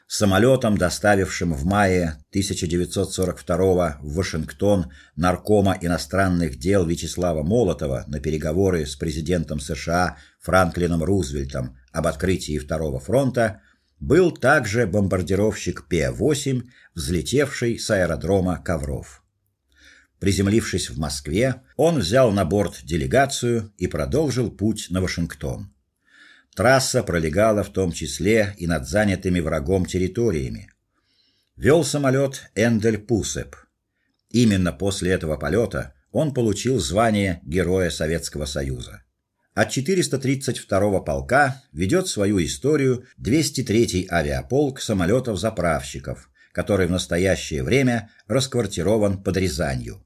Самолетом, доставившим в мае 1942 в Вашингтон наркома иностранных дел Вячеслава Молотова на переговоры с президентом США Франклином Рузвельтом об открытии второго фронта, был также бомбардировщик П-8, взлетевший с аэродрома Ковров. Приземлившись в Москве, он взял на борт делегацию и продолжил путь на Вашингтон. Трасса пролегала в том числе и над занятыми врагом территориями. Вел самолет Эндель Пусеп. Именно после этого полета он получил звание Героя Советского Союза. От 432-го полка ведет свою историю 203-й авиаполк самолетов-заправщиков, который в настоящее время расквартирован под Рязанью.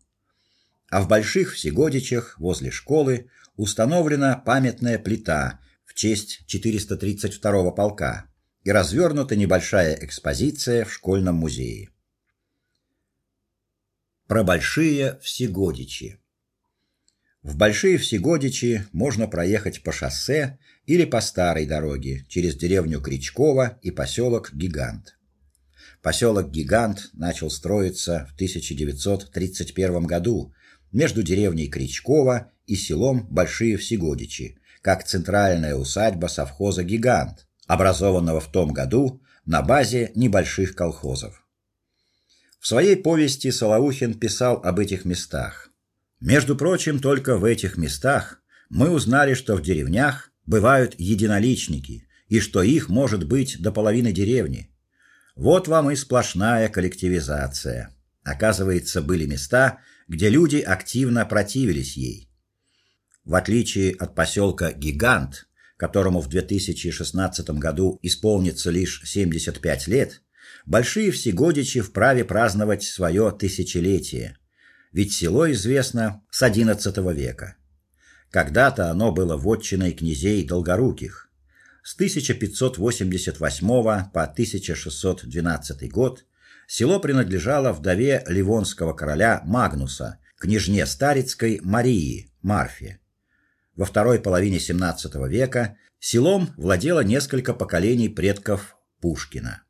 А в Больших Всегодичах возле школы установлена памятная плита честь 432-го полка и развернута небольшая экспозиция в школьном музее. Про большие Всегодичи. В Большие Всегодичи можно проехать по шоссе или по старой дороге через деревню Кричково и поселок Гигант. Поселок Гигант начал строиться в 1931 году между деревней Кричково и селом Большие Всегодичи, как центральная усадьба совхоза Гигант, образованного в том году на базе небольших колхозов. В своей повести Солоухин писал об этих местах. Между прочим, только в этих местах мы узнали, что в деревнях бывают единоличники и что их может быть до половины деревни. Вот вам и сплошная коллективизация. Оказывается, были места, где люди активно противились ей. В отличие от поселка Гигант, которому в 2016 году исполнится лишь 75 лет, большие всегодичи вправе праздновать свое тысячелетие. Ведь село известно с XI века. Когда-то оно было вотчиной князей Долгоруких. С 1588 по 1612 год село принадлежало вдове ливонского короля Магнуса, княжне Старицкой Марии Марфе. Во второй половине XVII века селом владело несколько поколений предков Пушкина.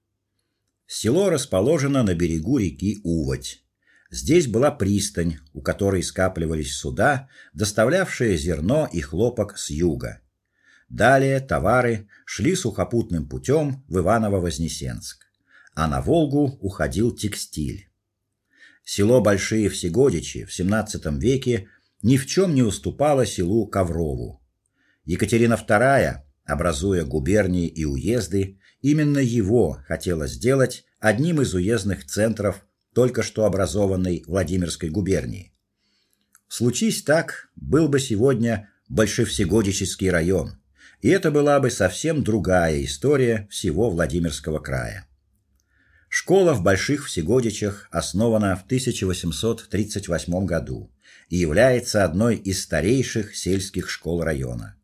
Село расположено на берегу реки Уводь. Здесь была пристань, у которой скапливались суда, доставлявшие зерно и хлопок с юга. Далее товары шли сухопутным путем в Иваново-Вознесенск, а на Волгу уходил текстиль. Село Большие Всегодичи в XVII веке ни в чем не уступала селу Коврову. Екатерина II, образуя губернии и уезды, именно его хотела сделать одним из уездных центров только что образованной Владимирской губернии. Случись так, был бы сегодня Большевсегодический район, и это была бы совсем другая история всего Владимирского края. Школа в Больших Всегодичах основана в 1838 году и является одной из старейших сельских школ района.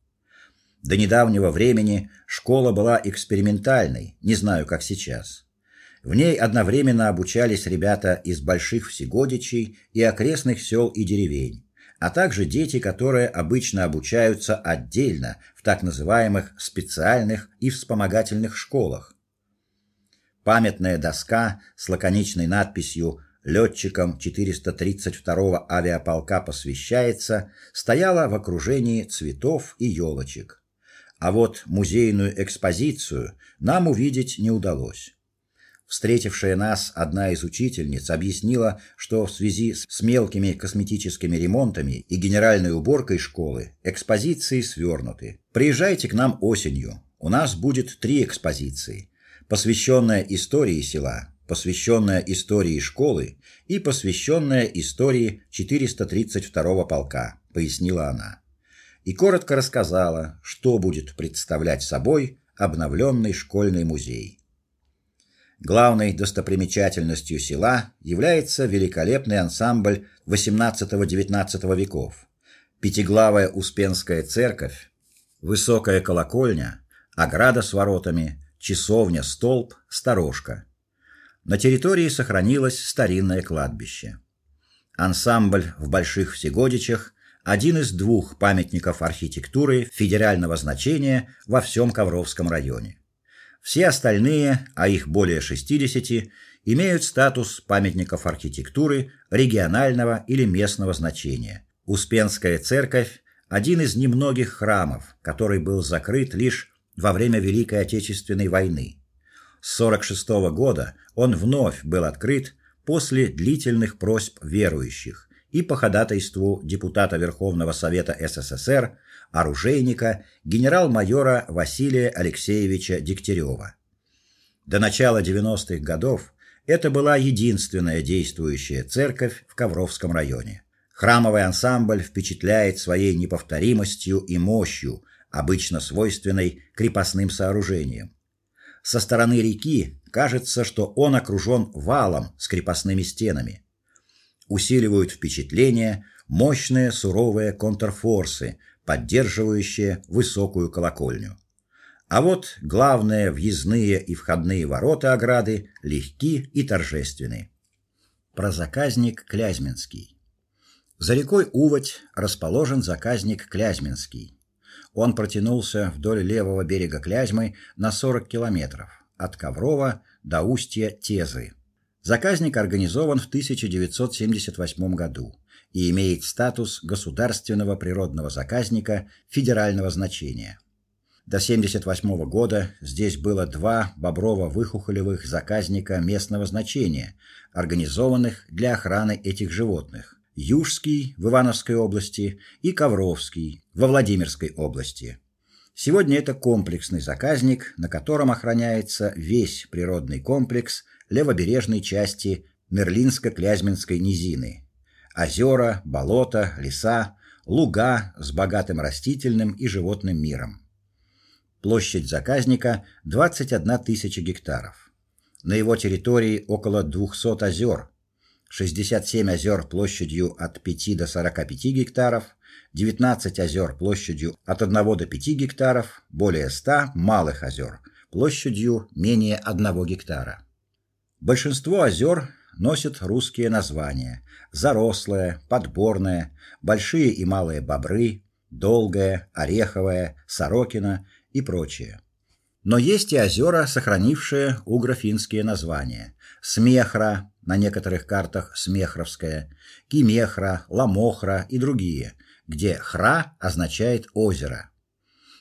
До недавнего времени школа была экспериментальной, не знаю, как сейчас. В ней одновременно обучались ребята из больших Всегодичей и окрестных сел и деревень, а также дети, которые обычно обучаются отдельно в так называемых специальных и вспомогательных школах. Памятная доска с лаконичной надписью летчикам 432-го авиаполка посвящается, стояла в окружении цветов и елочек. А вот музейную экспозицию нам увидеть не удалось. Встретившая нас одна из учительниц объяснила, что в связи с мелкими косметическими ремонтами и генеральной уборкой школы экспозиции свернуты. Приезжайте к нам осенью. У нас будет три экспозиции: посвященная истории села, посвященная истории школы и посвященная истории 432-го полка, пояснила она. И коротко рассказала, что будет представлять собой обновленный школьный музей. Главной достопримечательностью села является великолепный ансамбль XVIII-XIX веков. Пятиглавая Успенская церковь, высокая колокольня, ограда с воротами, часовня, столб, сторожка. На территории сохранилось старинное кладбище. Ансамбль в Больших Всегодичах один из двух памятников архитектуры федерального значения во всем Ковровском районе. Все остальные, а их более 60, имеют статус памятников архитектуры регионального или местного значения. Успенская церковь один из немногих храмов, который был закрыт лишь во время Великой Отечественной войны. С 46 -го года он вновь был открыт после длительных просьб верующих и по ходатайству депутата Верховного Совета СССР, оружейника генерал-майора Василия Алексеевича Дегтярева. До начала 90-х годов это была единственная действующая церковь в Ковровском районе. Храмовый ансамбль впечатляет своей неповторимостью и мощью, обычно свойственной крепостным сооружениям. Со стороны реки кажется, что он окружен валом с крепостными стенами. Усиливают впечатление мощные суровые контрфорсы, поддерживающие высокую колокольню. А вот главные въездные и входные ворота ограды легки и торжественны. Прозаказник Клязьминский. За рекой Уводь расположен заказник Клязьминский. Он протянулся вдоль левого берега Клязьмы на 40 километров от Коврова до устья Тезы. Заказник организован в 1978 году и имеет статус государственного природного заказника федерального значения. До 78 года здесь было два боброво-выхухолевых заказника местного значения, организованных для охраны этих животных. Южский в Ивановской области и Ковровский во Владимирской области. Сегодня это комплексный заказник, на котором охраняется весь природный комплекс левобережной части Мерлинско-Клязьминской низины. Озера, болота, леса, луга с богатым растительным и животным миром. Площадь заказника 21 тысяча гектаров. На его территории около 200 озер, 67 озер площадью от 5 до 45 гектаров, 19 озер площадью от 1 до 5 гектаров, более 100 малых озер площадью менее 1 гектара. Большинство озер носят русские названия: Зарослое, Подборное, Большие и Малые Бобры, Долгое, Ореховое, Сорокино и прочее. Но есть и озера, сохранившие угрофинские названия: Смехра, на некоторых картах Смехровская, Кимехра, Ламохра и другие, где хра означает озеро.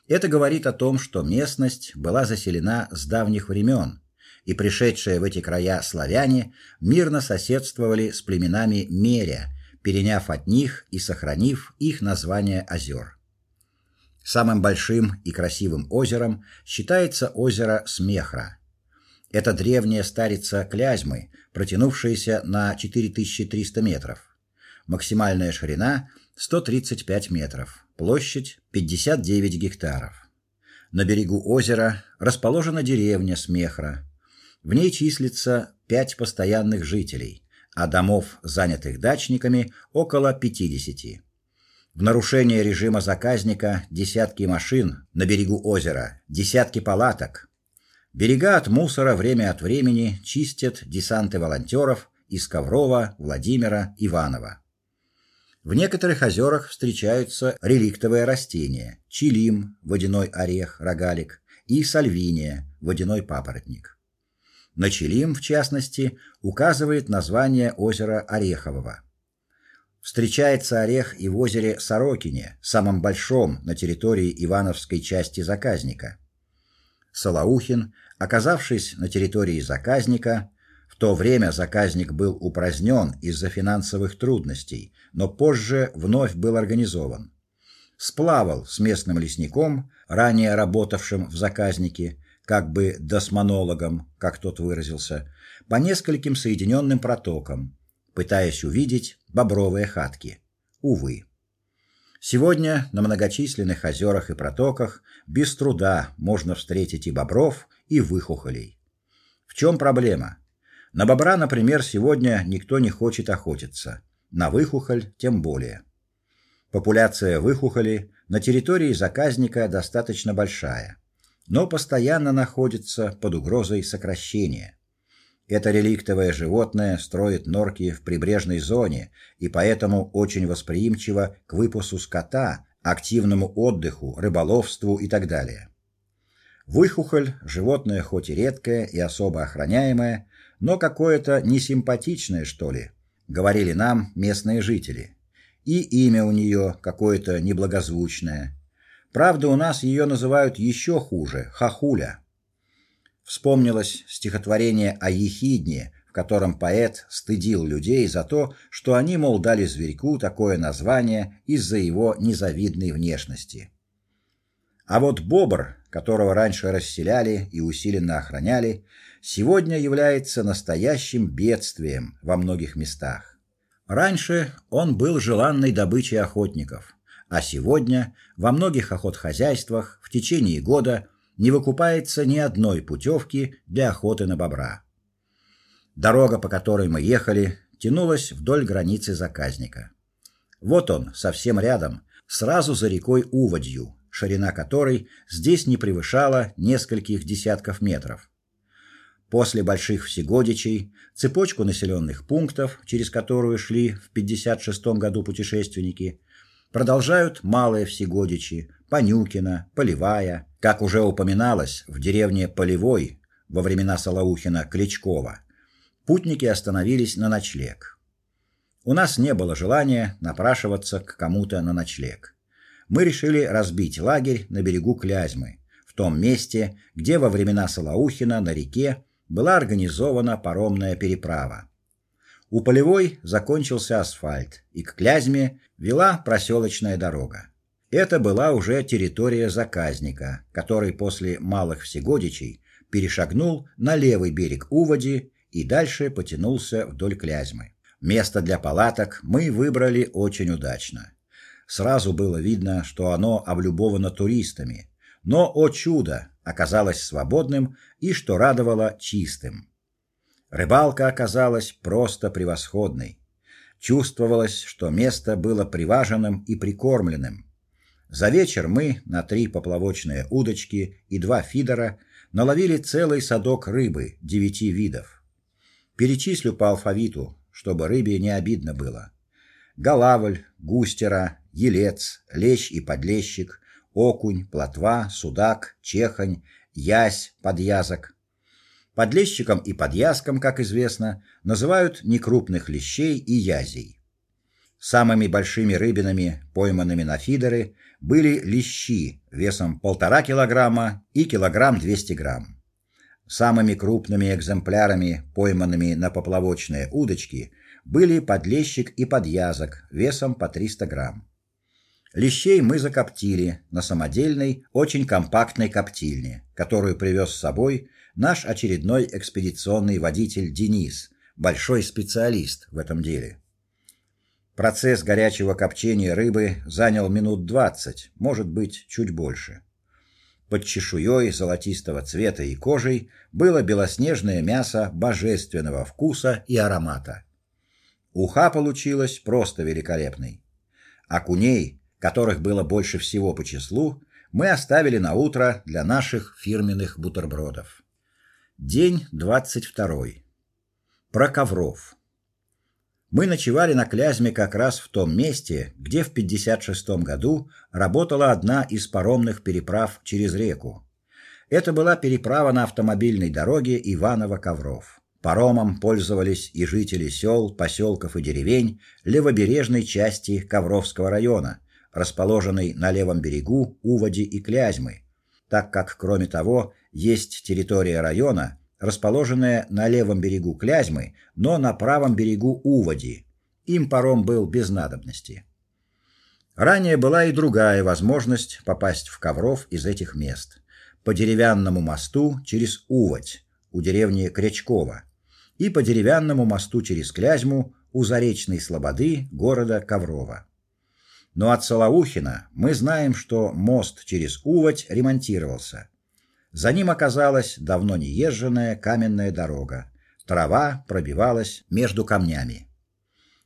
Это говорит о том, что местность была заселена с давних времен, и пришедшие в эти края славяне мирно соседствовали с племенами Меря, переняв от них и сохранив их название озер. Самым большим и красивым озером считается озеро Смехра. Это древняя старица Клязьмы, протянувшаяся на 4300 метров. Максимальная ширина 135 метров, площадь 59 гектаров. На берегу озера расположена деревня Смехра. В ней числится пять постоянных жителей, а домов, занятых дачниками, около 50. В нарушение режима заказника десятки машин на берегу озера, десятки палаток. Берега от мусора время от времени чистят десанты волонтеров из Коврова, Владимира, Иванова. В некоторых озерах встречаются реликтовые растения: чилим, водяной орех, рогалик и сальвиния, водяной папоротник. На чилим, в частности, указывает название озера Орехового. Встречается орех и в озере Сорокине, самом большом на территории Ивановской части заказника. Салаухин, оказавшись на территории заказника, в то время заказник был упразднен из-за финансовых трудностей, но позже вновь был организован. Сплавал с местным лесником, ранее работавшим в заказнике, как бы досмонологом, как тот выразился, по нескольким соединенным протокам, пытаясь увидеть бобровые хатки. Увы. Сегодня на многочисленных озерах и протоках без труда можно встретить и бобров, и выхухолей. В чем проблема? На бобра, например, сегодня никто не хочет охотиться, на выхухоль тем более. Популяция выхухоли на территории заказника достаточно большая, но постоянно находится под угрозой сокращения. Это реликтовое животное строит норки в прибрежной зоне и поэтому очень восприимчиво к выпасу скота, активному отдыху, рыболовству и так далее. Выхухоль животное хоть и редкое и особо охраняемое, но какое-то несимпатичное, что ли, говорили нам местные жители. И имя у нее какое-то неблагозвучное. Правда, у нас ее называют еще хуже хахуля. Вспомнилось стихотворение о ехидне, в котором поэт стыдил людей за то, что они мол дали зверьку такое название из-за его незавидной внешности. А вот бобр, которого раньше расселяли и усиленно охраняли, сегодня является настоящим бедствием во многих местах. Раньше он был желанной добычей охотников, а сегодня во многих охотхозяйствах в течение года не выкупается ни одной путевки для охоты на бобра. Дорога, по которой мы ехали, тянулась вдоль границы заказника. Вот он, совсем рядом, сразу за рекой Уводью, ширина которой здесь не превышала нескольких десятков метров. После больших всегодичей цепочку населенных пунктов, через которую шли в 56 году путешественники, продолжают малые всегодичи, Понюкина, Полевая, как уже упоминалось, в деревне Полевой во времена Солоухина Кличкова. Путники остановились на ночлег. У нас не было желания напрашиваться к кому-то на ночлег. Мы решили разбить лагерь на берегу Клязьмы, в том месте, где во времена Солоухина на реке была организована паромная переправа. У Полевой закончился асфальт, и к Клязьме вела проселочная дорога. Это была уже территория заказника, который после малых всегодичей перешагнул на левый берег Уводи и дальше потянулся вдоль Клязьмы. Место для палаток мы выбрали очень удачно. Сразу было видно, что оно облюбовано туристами, но о чудо, оказалось свободным и что радовало чистым. Рыбалка оказалась просто превосходной. Чувствовалось, что место было приваженным и прикормленным. За вечер мы на три поплавочные удочки и два фидера наловили целый садок рыбы девяти видов. Перечислю по алфавиту, чтобы рыбе не обидно было. Голавль, густера, елец, лещ и подлещик, окунь, плотва, судак, чехонь, ясь, подъязок. Подлещиком и подъязком, как известно, называют некрупных лещей и язей. Самыми большими рыбинами, пойманными на фидеры, были лещи весом полтора килограмма и килограмм 200 грамм. Самыми крупными экземплярами, пойманными на поплавочные удочки, были подлещик и подъязок весом по 300 грамм. Лещей мы закоптили на самодельной, очень компактной коптильне, которую привез с собой наш очередной экспедиционный водитель Денис, большой специалист в этом деле. Процесс горячего копчения рыбы занял минут двадцать, может быть, чуть больше. Под чешуей золотистого цвета и кожей было белоснежное мясо божественного вкуса и аромата. Уха получилась просто великолепной. Окуней которых было больше всего по числу, мы оставили на утро для наших фирменных бутербродов. День двадцать второй. Про ковров. Мы ночевали на Клязьме как раз в том месте, где в 56 году работала одна из паромных переправ через реку. Это была переправа на автомобильной дороге Иваново-Ковров. Паромом пользовались и жители сел, поселков и деревень левобережной части Ковровского района, расположенной на левом берегу Уводи и Клязьмы, так как кроме того, есть территория района, расположенная на левом берегу Клязьмы, но на правом берегу Уводи. Им паром был без надобности. Ранее была и другая возможность попасть в Ковров из этих мест. По деревянному мосту через Уводь у деревни Крячково и по деревянному мосту через Клязьму у Заречной слободы города Коврова. Но от Солоухина мы знаем, что мост через Уводь ремонтировался. За ним оказалась давно не езженная каменная дорога. Трава пробивалась между камнями.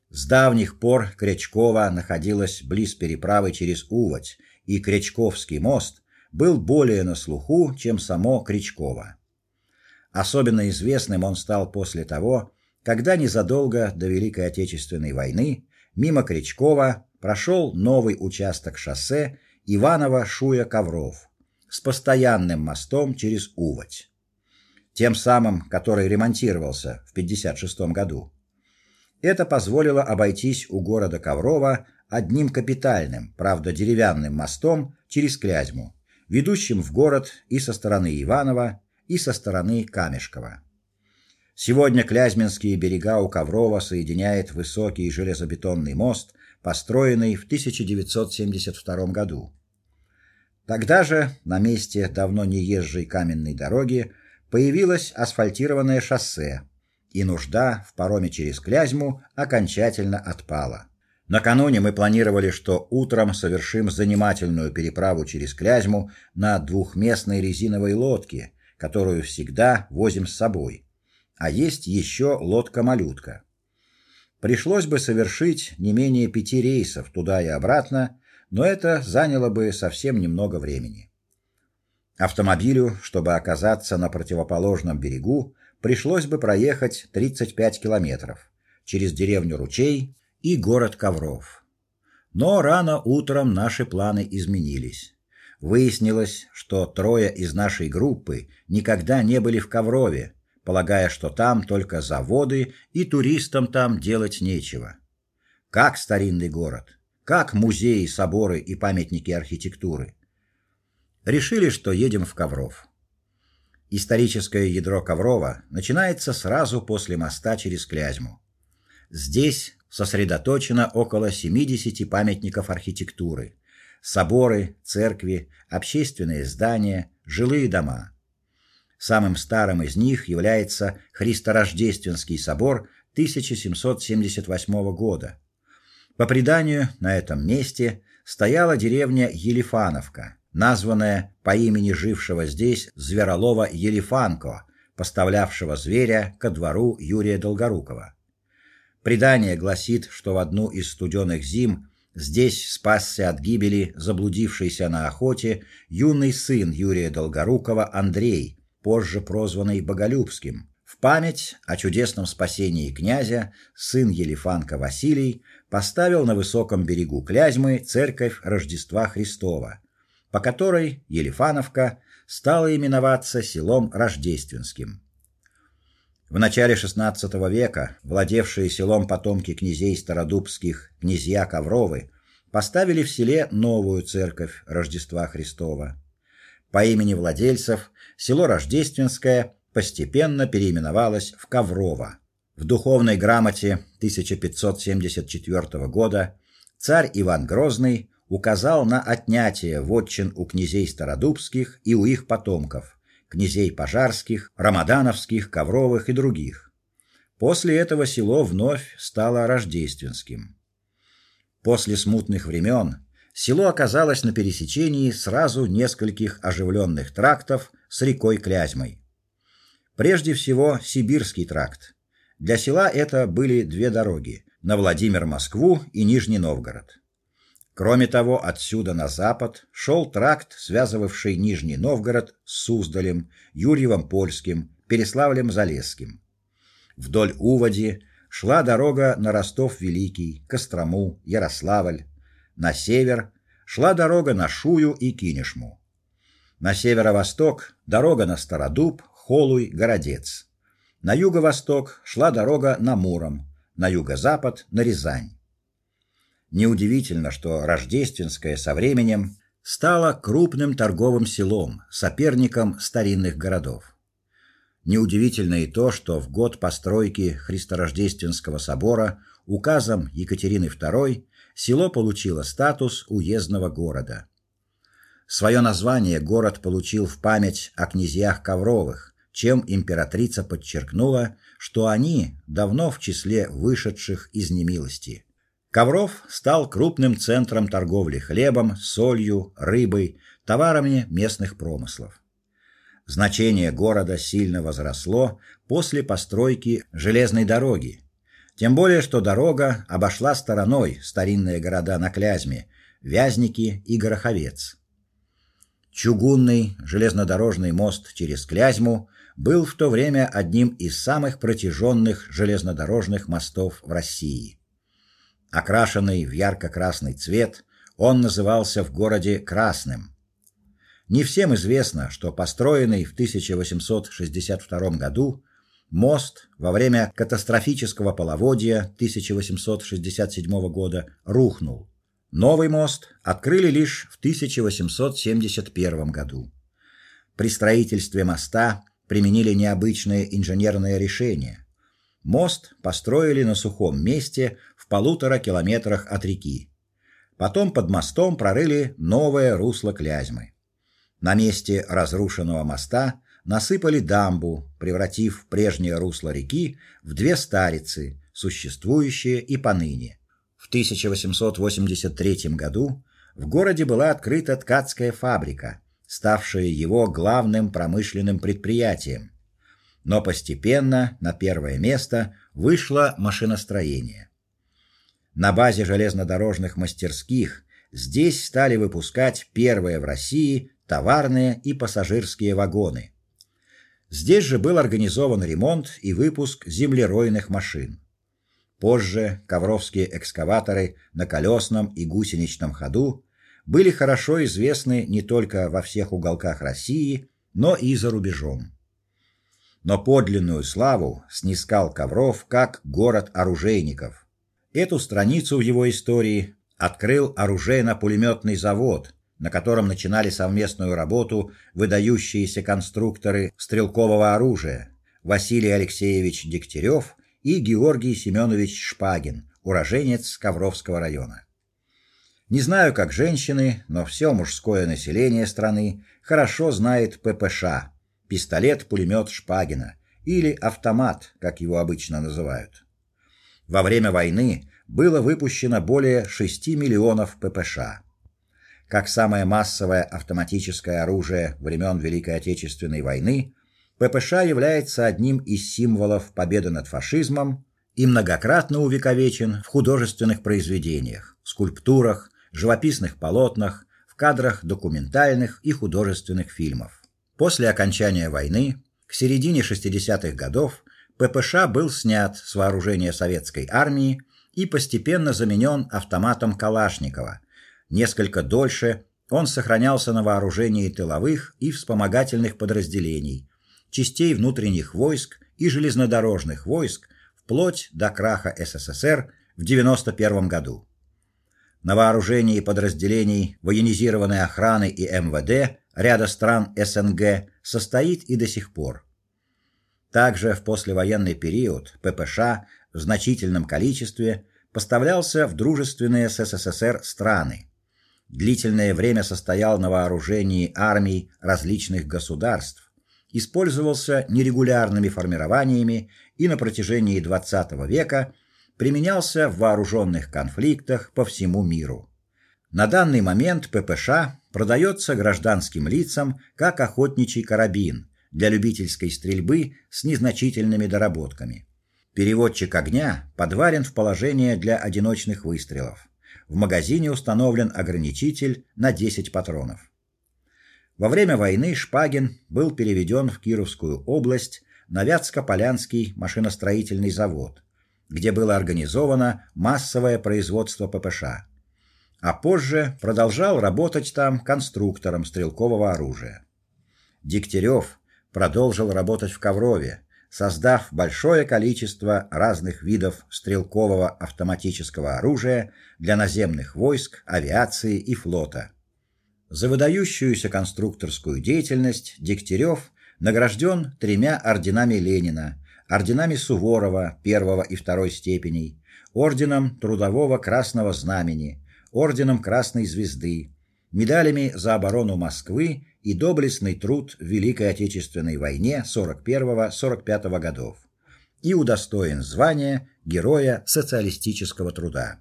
С давних пор Крячково находилась близ переправы через Уводь, и Крячковский мост был более на слуху, чем само Крячково. Особенно известным он стал после того, когда незадолго до Великой Отечественной войны мимо Крячкова прошел новый участок шоссе Иваново-Шуя-Ковров с постоянным мостом через Уводь, тем самым, который ремонтировался в 56 году. Это позволило обойтись у города Коврова одним капитальным, правда, деревянным мостом через Клязьму, ведущим в город и со стороны Иванова, и со стороны Камешкова. Сегодня Клязьминские берега у Коврова соединяет высокий железобетонный мост, построенный в 1972 году. Тогда же на месте давно неезжей каменной дороги появилось асфальтированное шоссе, и нужда в пароме через Клязьму окончательно отпала. Накануне мы планировали, что утром совершим занимательную переправу через Клязьму на двухместной резиновой лодке, которую всегда возим с собой. А есть еще лодка-малютка. Пришлось бы совершить не менее пяти рейсов туда и обратно, но это заняло бы совсем немного времени. Автомобилю, чтобы оказаться на противоположном берегу, пришлось бы проехать 35 километров через деревню Ручей и город Ковров. Но рано утром наши планы изменились. Выяснилось, что трое из нашей группы никогда не были в Коврове, полагая, что там только заводы и туристам там делать нечего. Как старинный город, как музеи, соборы и памятники архитектуры. Решили, что едем в Ковров. Историческое ядро Коврова начинается сразу после моста через Клязьму. Здесь сосредоточено около 70 памятников архитектуры, соборы, церкви, общественные здания, жилые дома. Самым старым из них является Христорождественский собор 1778 года. По преданию, на этом месте стояла деревня Елифановка, названная по имени жившего здесь зверолова Елифанко, поставлявшего зверя ко двору Юрия Долгорукова. Предание гласит, что в одну из студеных зим Здесь спасся от гибели заблудившийся на охоте юный сын Юрия Долгорукова Андрей, позже прозванный Боголюбским. В память о чудесном спасении князя сын Елифанка Василий поставил на высоком берегу Клязьмы церковь Рождества Христова, по которой Елифановка стала именоваться селом Рождественским. В начале XVI века владевшие селом потомки князей Стародубских, князья Ковровы, поставили в селе новую церковь Рождества Христова. По имени владельцев село Рождественское постепенно переименовалось в Коврово. В духовной грамоте 1574 года царь Иван Грозный указал на отнятие вотчин у князей Стародубских и у их потомков князей Пожарских, Рамадановских, Ковровых и других. После этого село вновь стало рождественским. После смутных времен село оказалось на пересечении сразу нескольких оживленных трактов с рекой Клязьмой. Прежде всего, Сибирский тракт. Для села это были две дороги: на Владимир-Москву и Нижний Новгород. Кроме того, отсюда на запад шел тракт, связывавший Нижний Новгород с Суздалем, Юрьевом Польским, Переславлем-Залесским. Вдоль Уводи шла дорога на Ростов-Великий, Кострому, Ярославль. На север шла дорога на Шую и Кинешму. На северо-восток дорога на Стародуб, Холуй, Городец. На юго-восток шла дорога на Муром, на юго-запад на Рязань. Неудивительно, что Рождественское со временем стало крупным торговым селом, соперником старинных городов. Неудивительно и то, что в год постройки Христорождественского собора указом Екатерины II село получило статус уездного города. Свое название город получил в память о князьях Ковровых, чем императрица подчеркнула, что они давно в числе вышедших из немилости. Ковров стал крупным центром торговли хлебом, солью, рыбой, товарами местных промыслов. Значение города сильно возросло после постройки железной дороги. Тем более, что дорога обошла стороной старинные города на Клязьме, Вязники и Гороховец. Чугунный железнодорожный мост через Клязьму был в то время одним из самых протяженных железнодорожных мостов в России. Окрашенный в ярко-красный цвет, он назывался в городе Красным. Не всем известно, что построенный в 1862 году мост во время катастрофического половодья 1867 года рухнул. Новый мост открыли лишь в 1871 году. При строительстве моста применили необычное инженерное решение. Мост построили на сухом месте в полутора километрах от реки. Потом под мостом прорыли новое русло Клязьмы. На месте разрушенного моста насыпали дамбу, превратив прежнее русло реки в две старицы, существующие и поныне. В 1883 году в городе была открыта ткацкая фабрика, ставшая его главным промышленным предприятием но постепенно на первое место вышло машиностроение. На базе железнодорожных мастерских здесь стали выпускать первые в России товарные и пассажирские вагоны. Здесь же был организован ремонт и выпуск землеройных машин. Позже ковровские экскаваторы на колесном и гусеничном ходу были хорошо известны не только во всех уголках России, но и за рубежом но подлинную славу снискал Ковров как город оружейников. Эту страницу в его истории открыл оружейно-пулеметный завод, на котором начинали совместную работу выдающиеся конструкторы стрелкового оружия Василий Алексеевич Дегтярев и Георгий Семенович Шпагин, уроженец Ковровского района. Не знаю, как женщины, но все мужское население страны хорошо знает ППШ пистолет-пулемет Шпагина или автомат, как его обычно называют. Во время войны было выпущено более 6 миллионов ППШ. Как самое массовое автоматическое оружие времен Великой Отечественной войны, ППШ является одним из символов победы над фашизмом и многократно увековечен в художественных произведениях, скульптурах, живописных полотнах, в кадрах документальных и художественных фильмов. После окончания войны, к середине 60-х годов, ППШ был снят с вооружения советской армии и постепенно заменен автоматом Калашникова. Несколько дольше он сохранялся на вооружении тыловых и вспомогательных подразделений, частей внутренних войск и железнодорожных войск вплоть до краха СССР в 91 году. На вооружении подразделений военизированной охраны и МВД ряда стран СНГ состоит и до сих пор. Также в послевоенный период ППШ в значительном количестве поставлялся в дружественные СССР страны. Длительное время состоял на вооружении армий различных государств, использовался нерегулярными формированиями и на протяжении XX века применялся в вооруженных конфликтах по всему миру. На данный момент ППШ продается гражданским лицам как охотничий карабин для любительской стрельбы с незначительными доработками. Переводчик огня подварен в положение для одиночных выстрелов. В магазине установлен ограничитель на 10 патронов. Во время войны Шпагин был переведен в Кировскую область на Вятско-Полянский машиностроительный завод, где было организовано массовое производство ППШ. А позже продолжал работать там конструктором стрелкового оружия. Дегтярев продолжил работать в Коврове, создав большое количество разных видов стрелкового автоматического оружия для наземных войск, авиации и флота. За выдающуюся конструкторскую деятельность Дегтярев награжден тремя орденами Ленина, орденами Суворова первого и второй степеней, орденом Трудового Красного Знамени, орденом Красной Звезды, медалями за оборону Москвы и доблестный труд в Великой Отечественной войне 41-45 годов и удостоен звания Героя социалистического труда.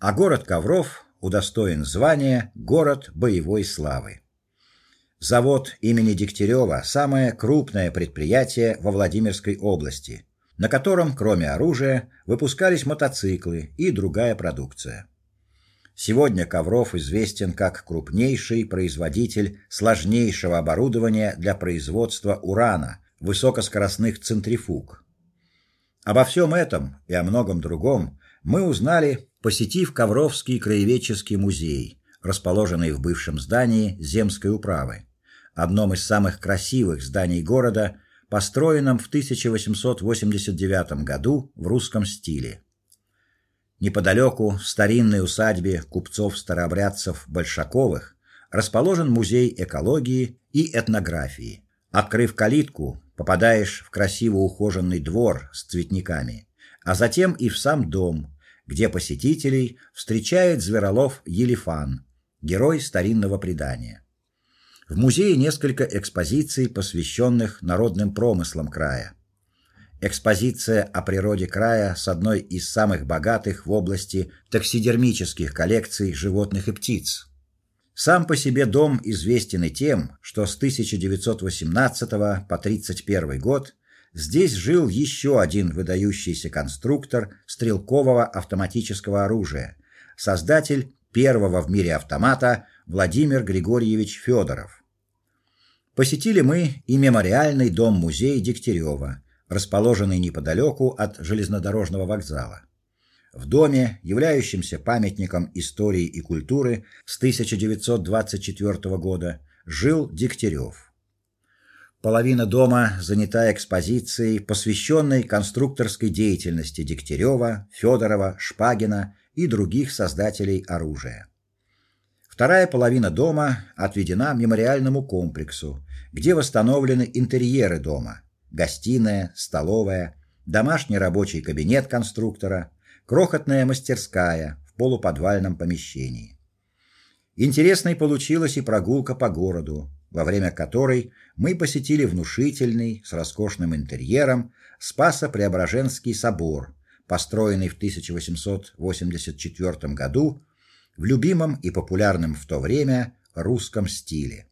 А город Ковров удостоен звания город боевой славы. Завод имени Дегтярева самое крупное предприятие во Владимирской области, на котором, кроме оружия, выпускались мотоциклы и другая продукция. Сегодня Ковров известен как крупнейший производитель сложнейшего оборудования для производства урана, высокоскоростных центрифуг. Обо всем этом и о многом другом мы узнали посетив Ковровский краеведческий музей, расположенный в бывшем здании Земской управы, одном из самых красивых зданий города, построенном в 1889 году в русском стиле. Неподалеку, в старинной усадьбе купцов-старообрядцев Большаковых, расположен музей экологии и этнографии. Открыв калитку, попадаешь в красиво ухоженный двор с цветниками, а затем и в сам дом, где посетителей встречает зверолов Елифан, герой старинного предания. В музее несколько экспозиций, посвященных народным промыслам края. Экспозиция о природе края с одной из самых богатых в области таксидермических коллекций животных и птиц. Сам по себе дом известен и тем, что с 1918 по 31 год Здесь жил еще один выдающийся конструктор стрелкового автоматического оружия, создатель первого в мире автомата Владимир Григорьевич Федоров. Посетили мы и мемориальный дом-музей Дегтярева, расположенный неподалеку от железнодорожного вокзала. В доме, являющемся памятником истории и культуры с 1924 года, жил Дегтярев. Половина дома занята экспозицией, посвященной конструкторской деятельности Дегтярева, Федорова, Шпагина и других создателей оружия. Вторая половина дома отведена мемориальному комплексу, где восстановлены интерьеры дома: гостиная, столовая, домашний рабочий кабинет конструктора, крохотная мастерская в полуподвальном помещении. Интересной получилась и прогулка по городу, во время которой мы посетили внушительный с роскошным интерьером Спасо-Преображенский собор, построенный в 1884 году в любимом и популярном в то время русском стиле.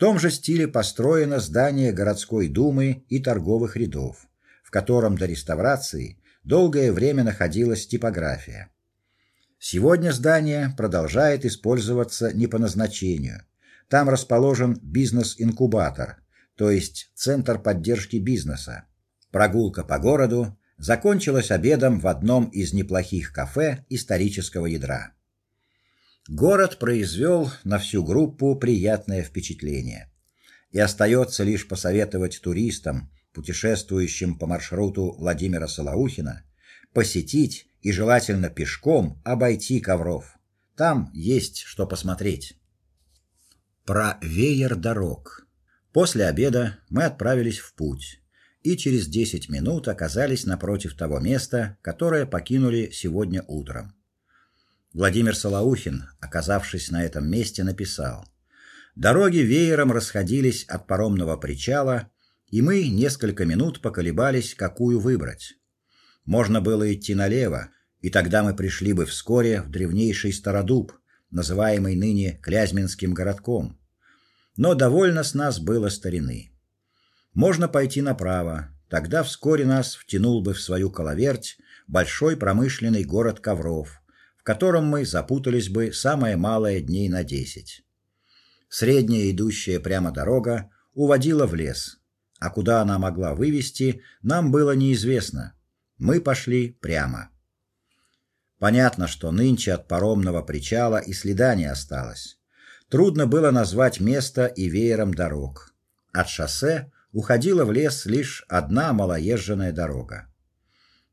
Том же стиле построено здание городской думы и торговых рядов, в котором до реставрации долгое время находилась типография. Сегодня здание продолжает использоваться не по назначению, там расположен бизнес-инкубатор, то есть центр поддержки бизнеса. Прогулка по городу закончилась обедом в одном из неплохих кафе исторического ядра. Город произвел на всю группу приятное впечатление. И остается лишь посоветовать туристам, путешествующим по маршруту Владимира Солоухина, посетить и желательно пешком обойти Ковров. Там есть что посмотреть про веер дорог. После обеда мы отправились в путь и через 10 минут оказались напротив того места, которое покинули сегодня утром. Владимир Солоухин, оказавшись на этом месте, написал: Дороги веером расходились от паромного причала, и мы несколько минут поколебались, какую выбрать. Можно было идти налево, и тогда мы пришли бы вскоре в древнейший Стародуб, называемый ныне Клязьминским городком но довольно с нас было старины. Можно пойти направо, тогда вскоре нас втянул бы в свою коловерть большой промышленный город Ковров, котором мы запутались бы самое малое дней на десять. Средняя идущая прямо дорога уводила в лес, а куда она могла вывести, нам было неизвестно. Мы пошли прямо. Понятно, что нынче от паромного причала и следа не осталось. Трудно было назвать место и веером дорог. От шоссе уходила в лес лишь одна малоезженная дорога.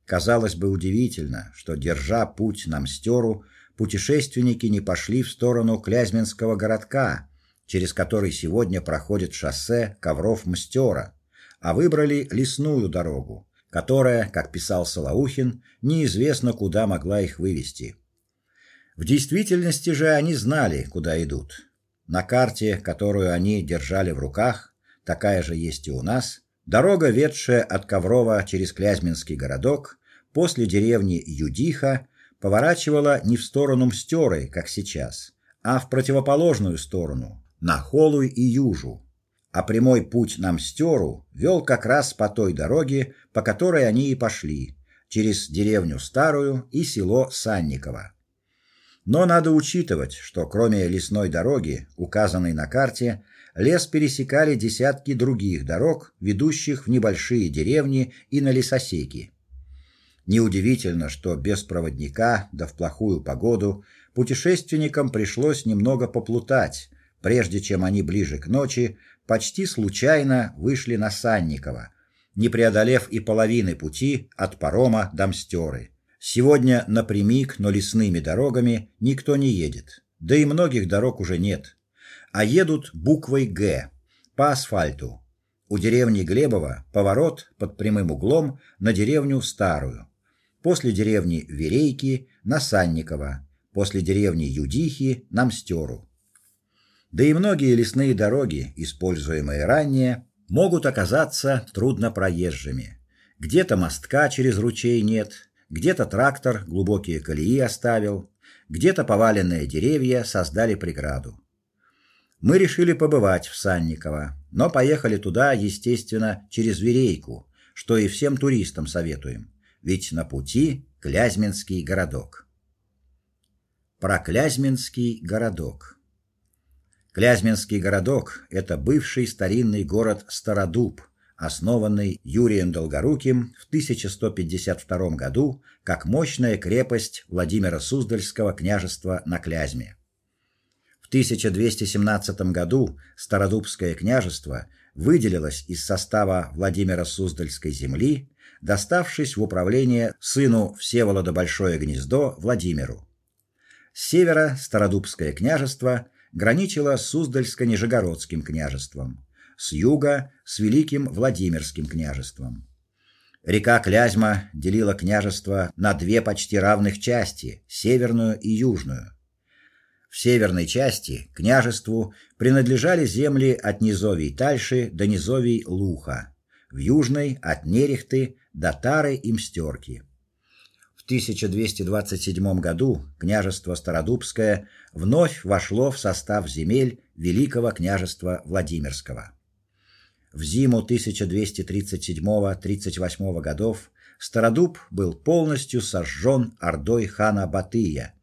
Казалось бы удивительно, что держа путь на Мстеру, путешественники не пошли в сторону Клязьминского городка, через который сегодня проходит шоссе Ковров-Мстера, а выбрали лесную дорогу, которая, как писал Солоухин, неизвестно куда могла их вывести. В действительности же они знали, куда идут. На карте, которую они держали в руках, такая же есть и у нас, дорога, ведшая от Коврова через Клязьминский городок, после деревни Юдиха, поворачивала не в сторону Мстеры, как сейчас, а в противоположную сторону, на Холуй и Южу. А прямой путь на Мстеру вел как раз по той дороге, по которой они и пошли, через деревню Старую и село Санниково. Но надо учитывать, что кроме лесной дороги, указанной на карте, лес пересекали десятки других дорог, ведущих в небольшие деревни и на лесосеки. Неудивительно, что без проводника, да в плохую погоду, путешественникам пришлось немного поплутать, прежде чем они ближе к ночи почти случайно вышли на Санниково, не преодолев и половины пути от парома до Мстеры. Сегодня напрямик, но лесными дорогами никто не едет. Да и многих дорог уже нет. А едут буквой Г по асфальту. У деревни Глебово поворот под прямым углом на деревню Старую. После деревни Верейки на Санниково, после деревни Юдихи на Мстеру. Да и многие лесные дороги, используемые ранее, могут оказаться труднопроезжими. Где-то мостка через ручей нет, где-то трактор глубокие колеи оставил, где-то поваленные деревья создали преграду. Мы решили побывать в Санниково, но поехали туда, естественно, через Верейку, что и всем туристам советуем. Ведь на пути Клязьминский городок. Про Клязьминский городок. Клязьминский городок это бывший старинный город Стародуб, основанный Юрием Долгоруким в 1152 году как мощная крепость Владимира Суздальского княжества на Клязьме. В 1217 году Стародубское княжество выделилось из состава Владимира Суздальской земли, доставшись в управление сыну Всеволода Большое гнездо Владимиру. С севера Стародубское княжество граничило с Суздальско-Нижегородским княжеством с юга с великим Владимирским княжеством. Река Клязьма делила княжество на две почти равных части, северную и южную. В северной части княжеству принадлежали земли от низовий Тальши до низовий Луха, в южной от Нерехты до Тары и Мстерки. В 1227 году княжество Стародубское вновь вошло в состав земель Великого княжества Владимирского. В зиму 1237-38 годов Стародуб был полностью сожжен ордой хана Батыя,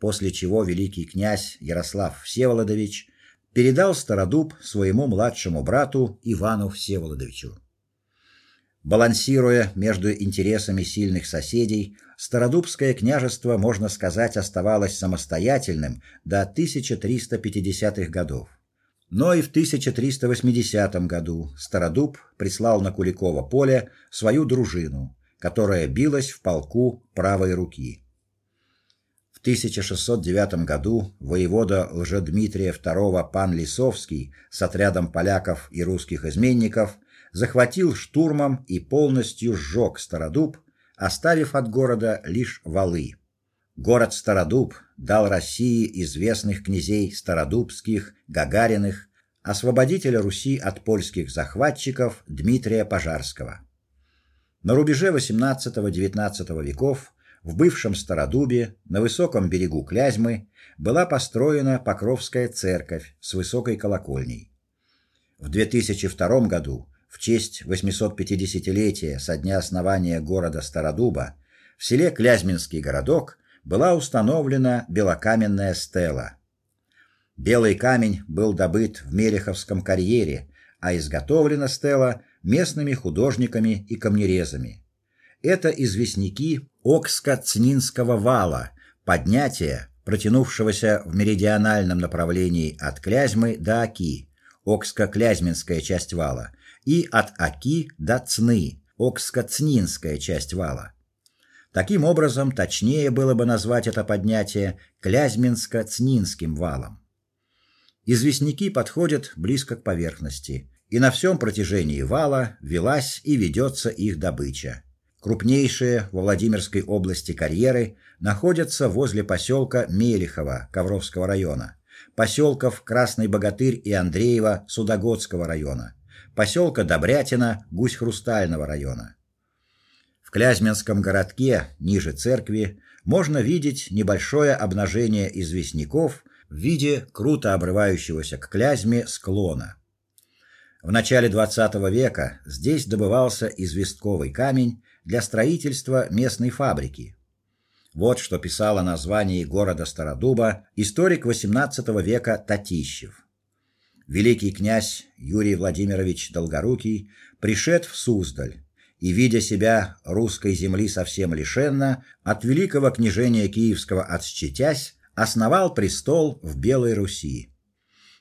после чего великий князь Ярослав Всеволодович передал Стародуб своему младшему брату Ивану Всеволодовичу. Балансируя между интересами сильных соседей, Стародубское княжество, можно сказать, оставалось самостоятельным до 1350-х годов. Но и в 1380 году Стародуб прислал на Куликово поле свою дружину, которая билась в полку правой руки. В 1609 году воевода Лжедмитрия II пан Лисовский с отрядом поляков и русских изменников захватил штурмом и полностью сжег Стародуб, оставив от города лишь валы. Город Стародуб дал России известных князей Стародубских, Гагариных, освободителя Руси от польских захватчиков Дмитрия Пожарского. На рубеже XVIII-XIX веков в бывшем Стародубе на высоком берегу Клязьмы была построена Покровская церковь с высокой колокольней. В 2002 году в честь 850-летия со дня основания города Стародуба в селе Клязьминский городок была установлена белокаменная стела. Белый камень был добыт в Мелеховском карьере, а изготовлена стела местными художниками и камнерезами. Это известняки Окско-Цнинского вала, поднятия, протянувшегося в меридиональном направлении от Клязьмы до Оки, Окско-Клязьминская часть вала, и от Оки до Цны, Окско-Цнинская часть вала. Таким образом, точнее было бы назвать это поднятие Клязьминско-Цнинским валом. Известняки подходят близко к поверхности, и на всем протяжении вала велась и ведется их добыча. Крупнейшие во Владимирской области карьеры находятся возле поселка Мелихово Ковровского района, поселков Красный Богатырь и Андреево Судогодского района, поселка Добрятина Гусь-Хрустального района. В Клязьминском городке, ниже церкви, можно видеть небольшое обнажение известняков в виде круто обрывающегося к Клязьме склона. В начале XX века здесь добывался известковый камень для строительства местной фабрики. Вот что писал о названии города Стародуба историк XVIII века Татищев. Великий князь Юрий Владимирович Долгорукий пришед в Суздаль и, видя себя русской земли совсем лишенно, от великого княжения Киевского отсчетясь, основал престол в Белой Руси.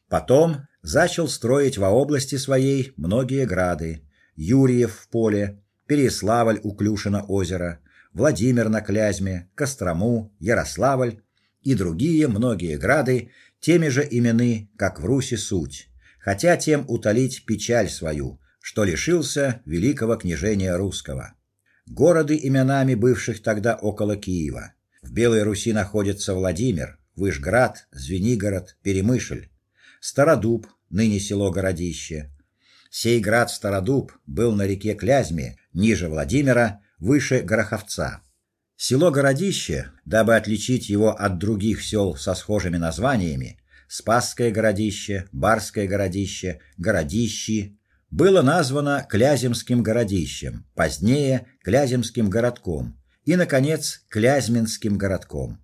Потом начал строить во области своей многие грады: Юрьев в поле, Переславль у Клюшина озера, Владимир на Клязьме, Кострому, Ярославль и другие многие грады теми же имены, как в Руси суть, хотя тем утолить печаль свою, что лишился великого княжения русского. Города именами бывших тогда около Киева. В Белой Руси находится Владимир, Выжград, Звенигород, Перемышль, Стародуб, ныне село Городище. Сей град Стародуб был на реке Клязьме, ниже Владимира, выше Гороховца. Село Городище, дабы отличить его от других сел со схожими названиями, Спасское городище, Барское городище, Городищи, было названо Кляземским городищем, позднее Кляземским городком и наконец Клязьминским городком.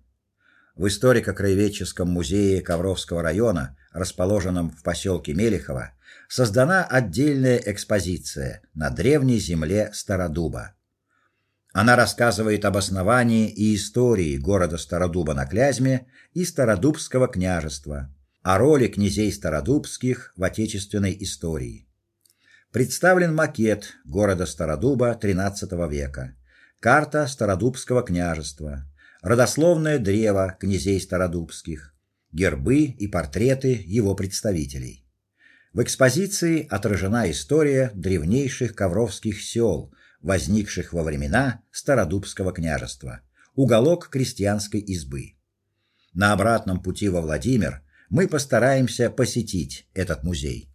В историко-краеведческом музее Ковровского района, расположенном в поселке Мелихово, создана отдельная экспозиция на древней земле Стародуба. Она рассказывает об основании и истории города Стародуба на Клязьме и Стародубского княжества, о роли князей Стародубских в отечественной истории представлен макет города Стародуба XIII века, карта Стародубского княжества, родословное древо князей Стародубских, гербы и портреты его представителей. В экспозиции отражена история древнейших ковровских сел, возникших во времена Стародубского княжества, уголок крестьянской избы. На обратном пути во Владимир мы постараемся посетить этот музей.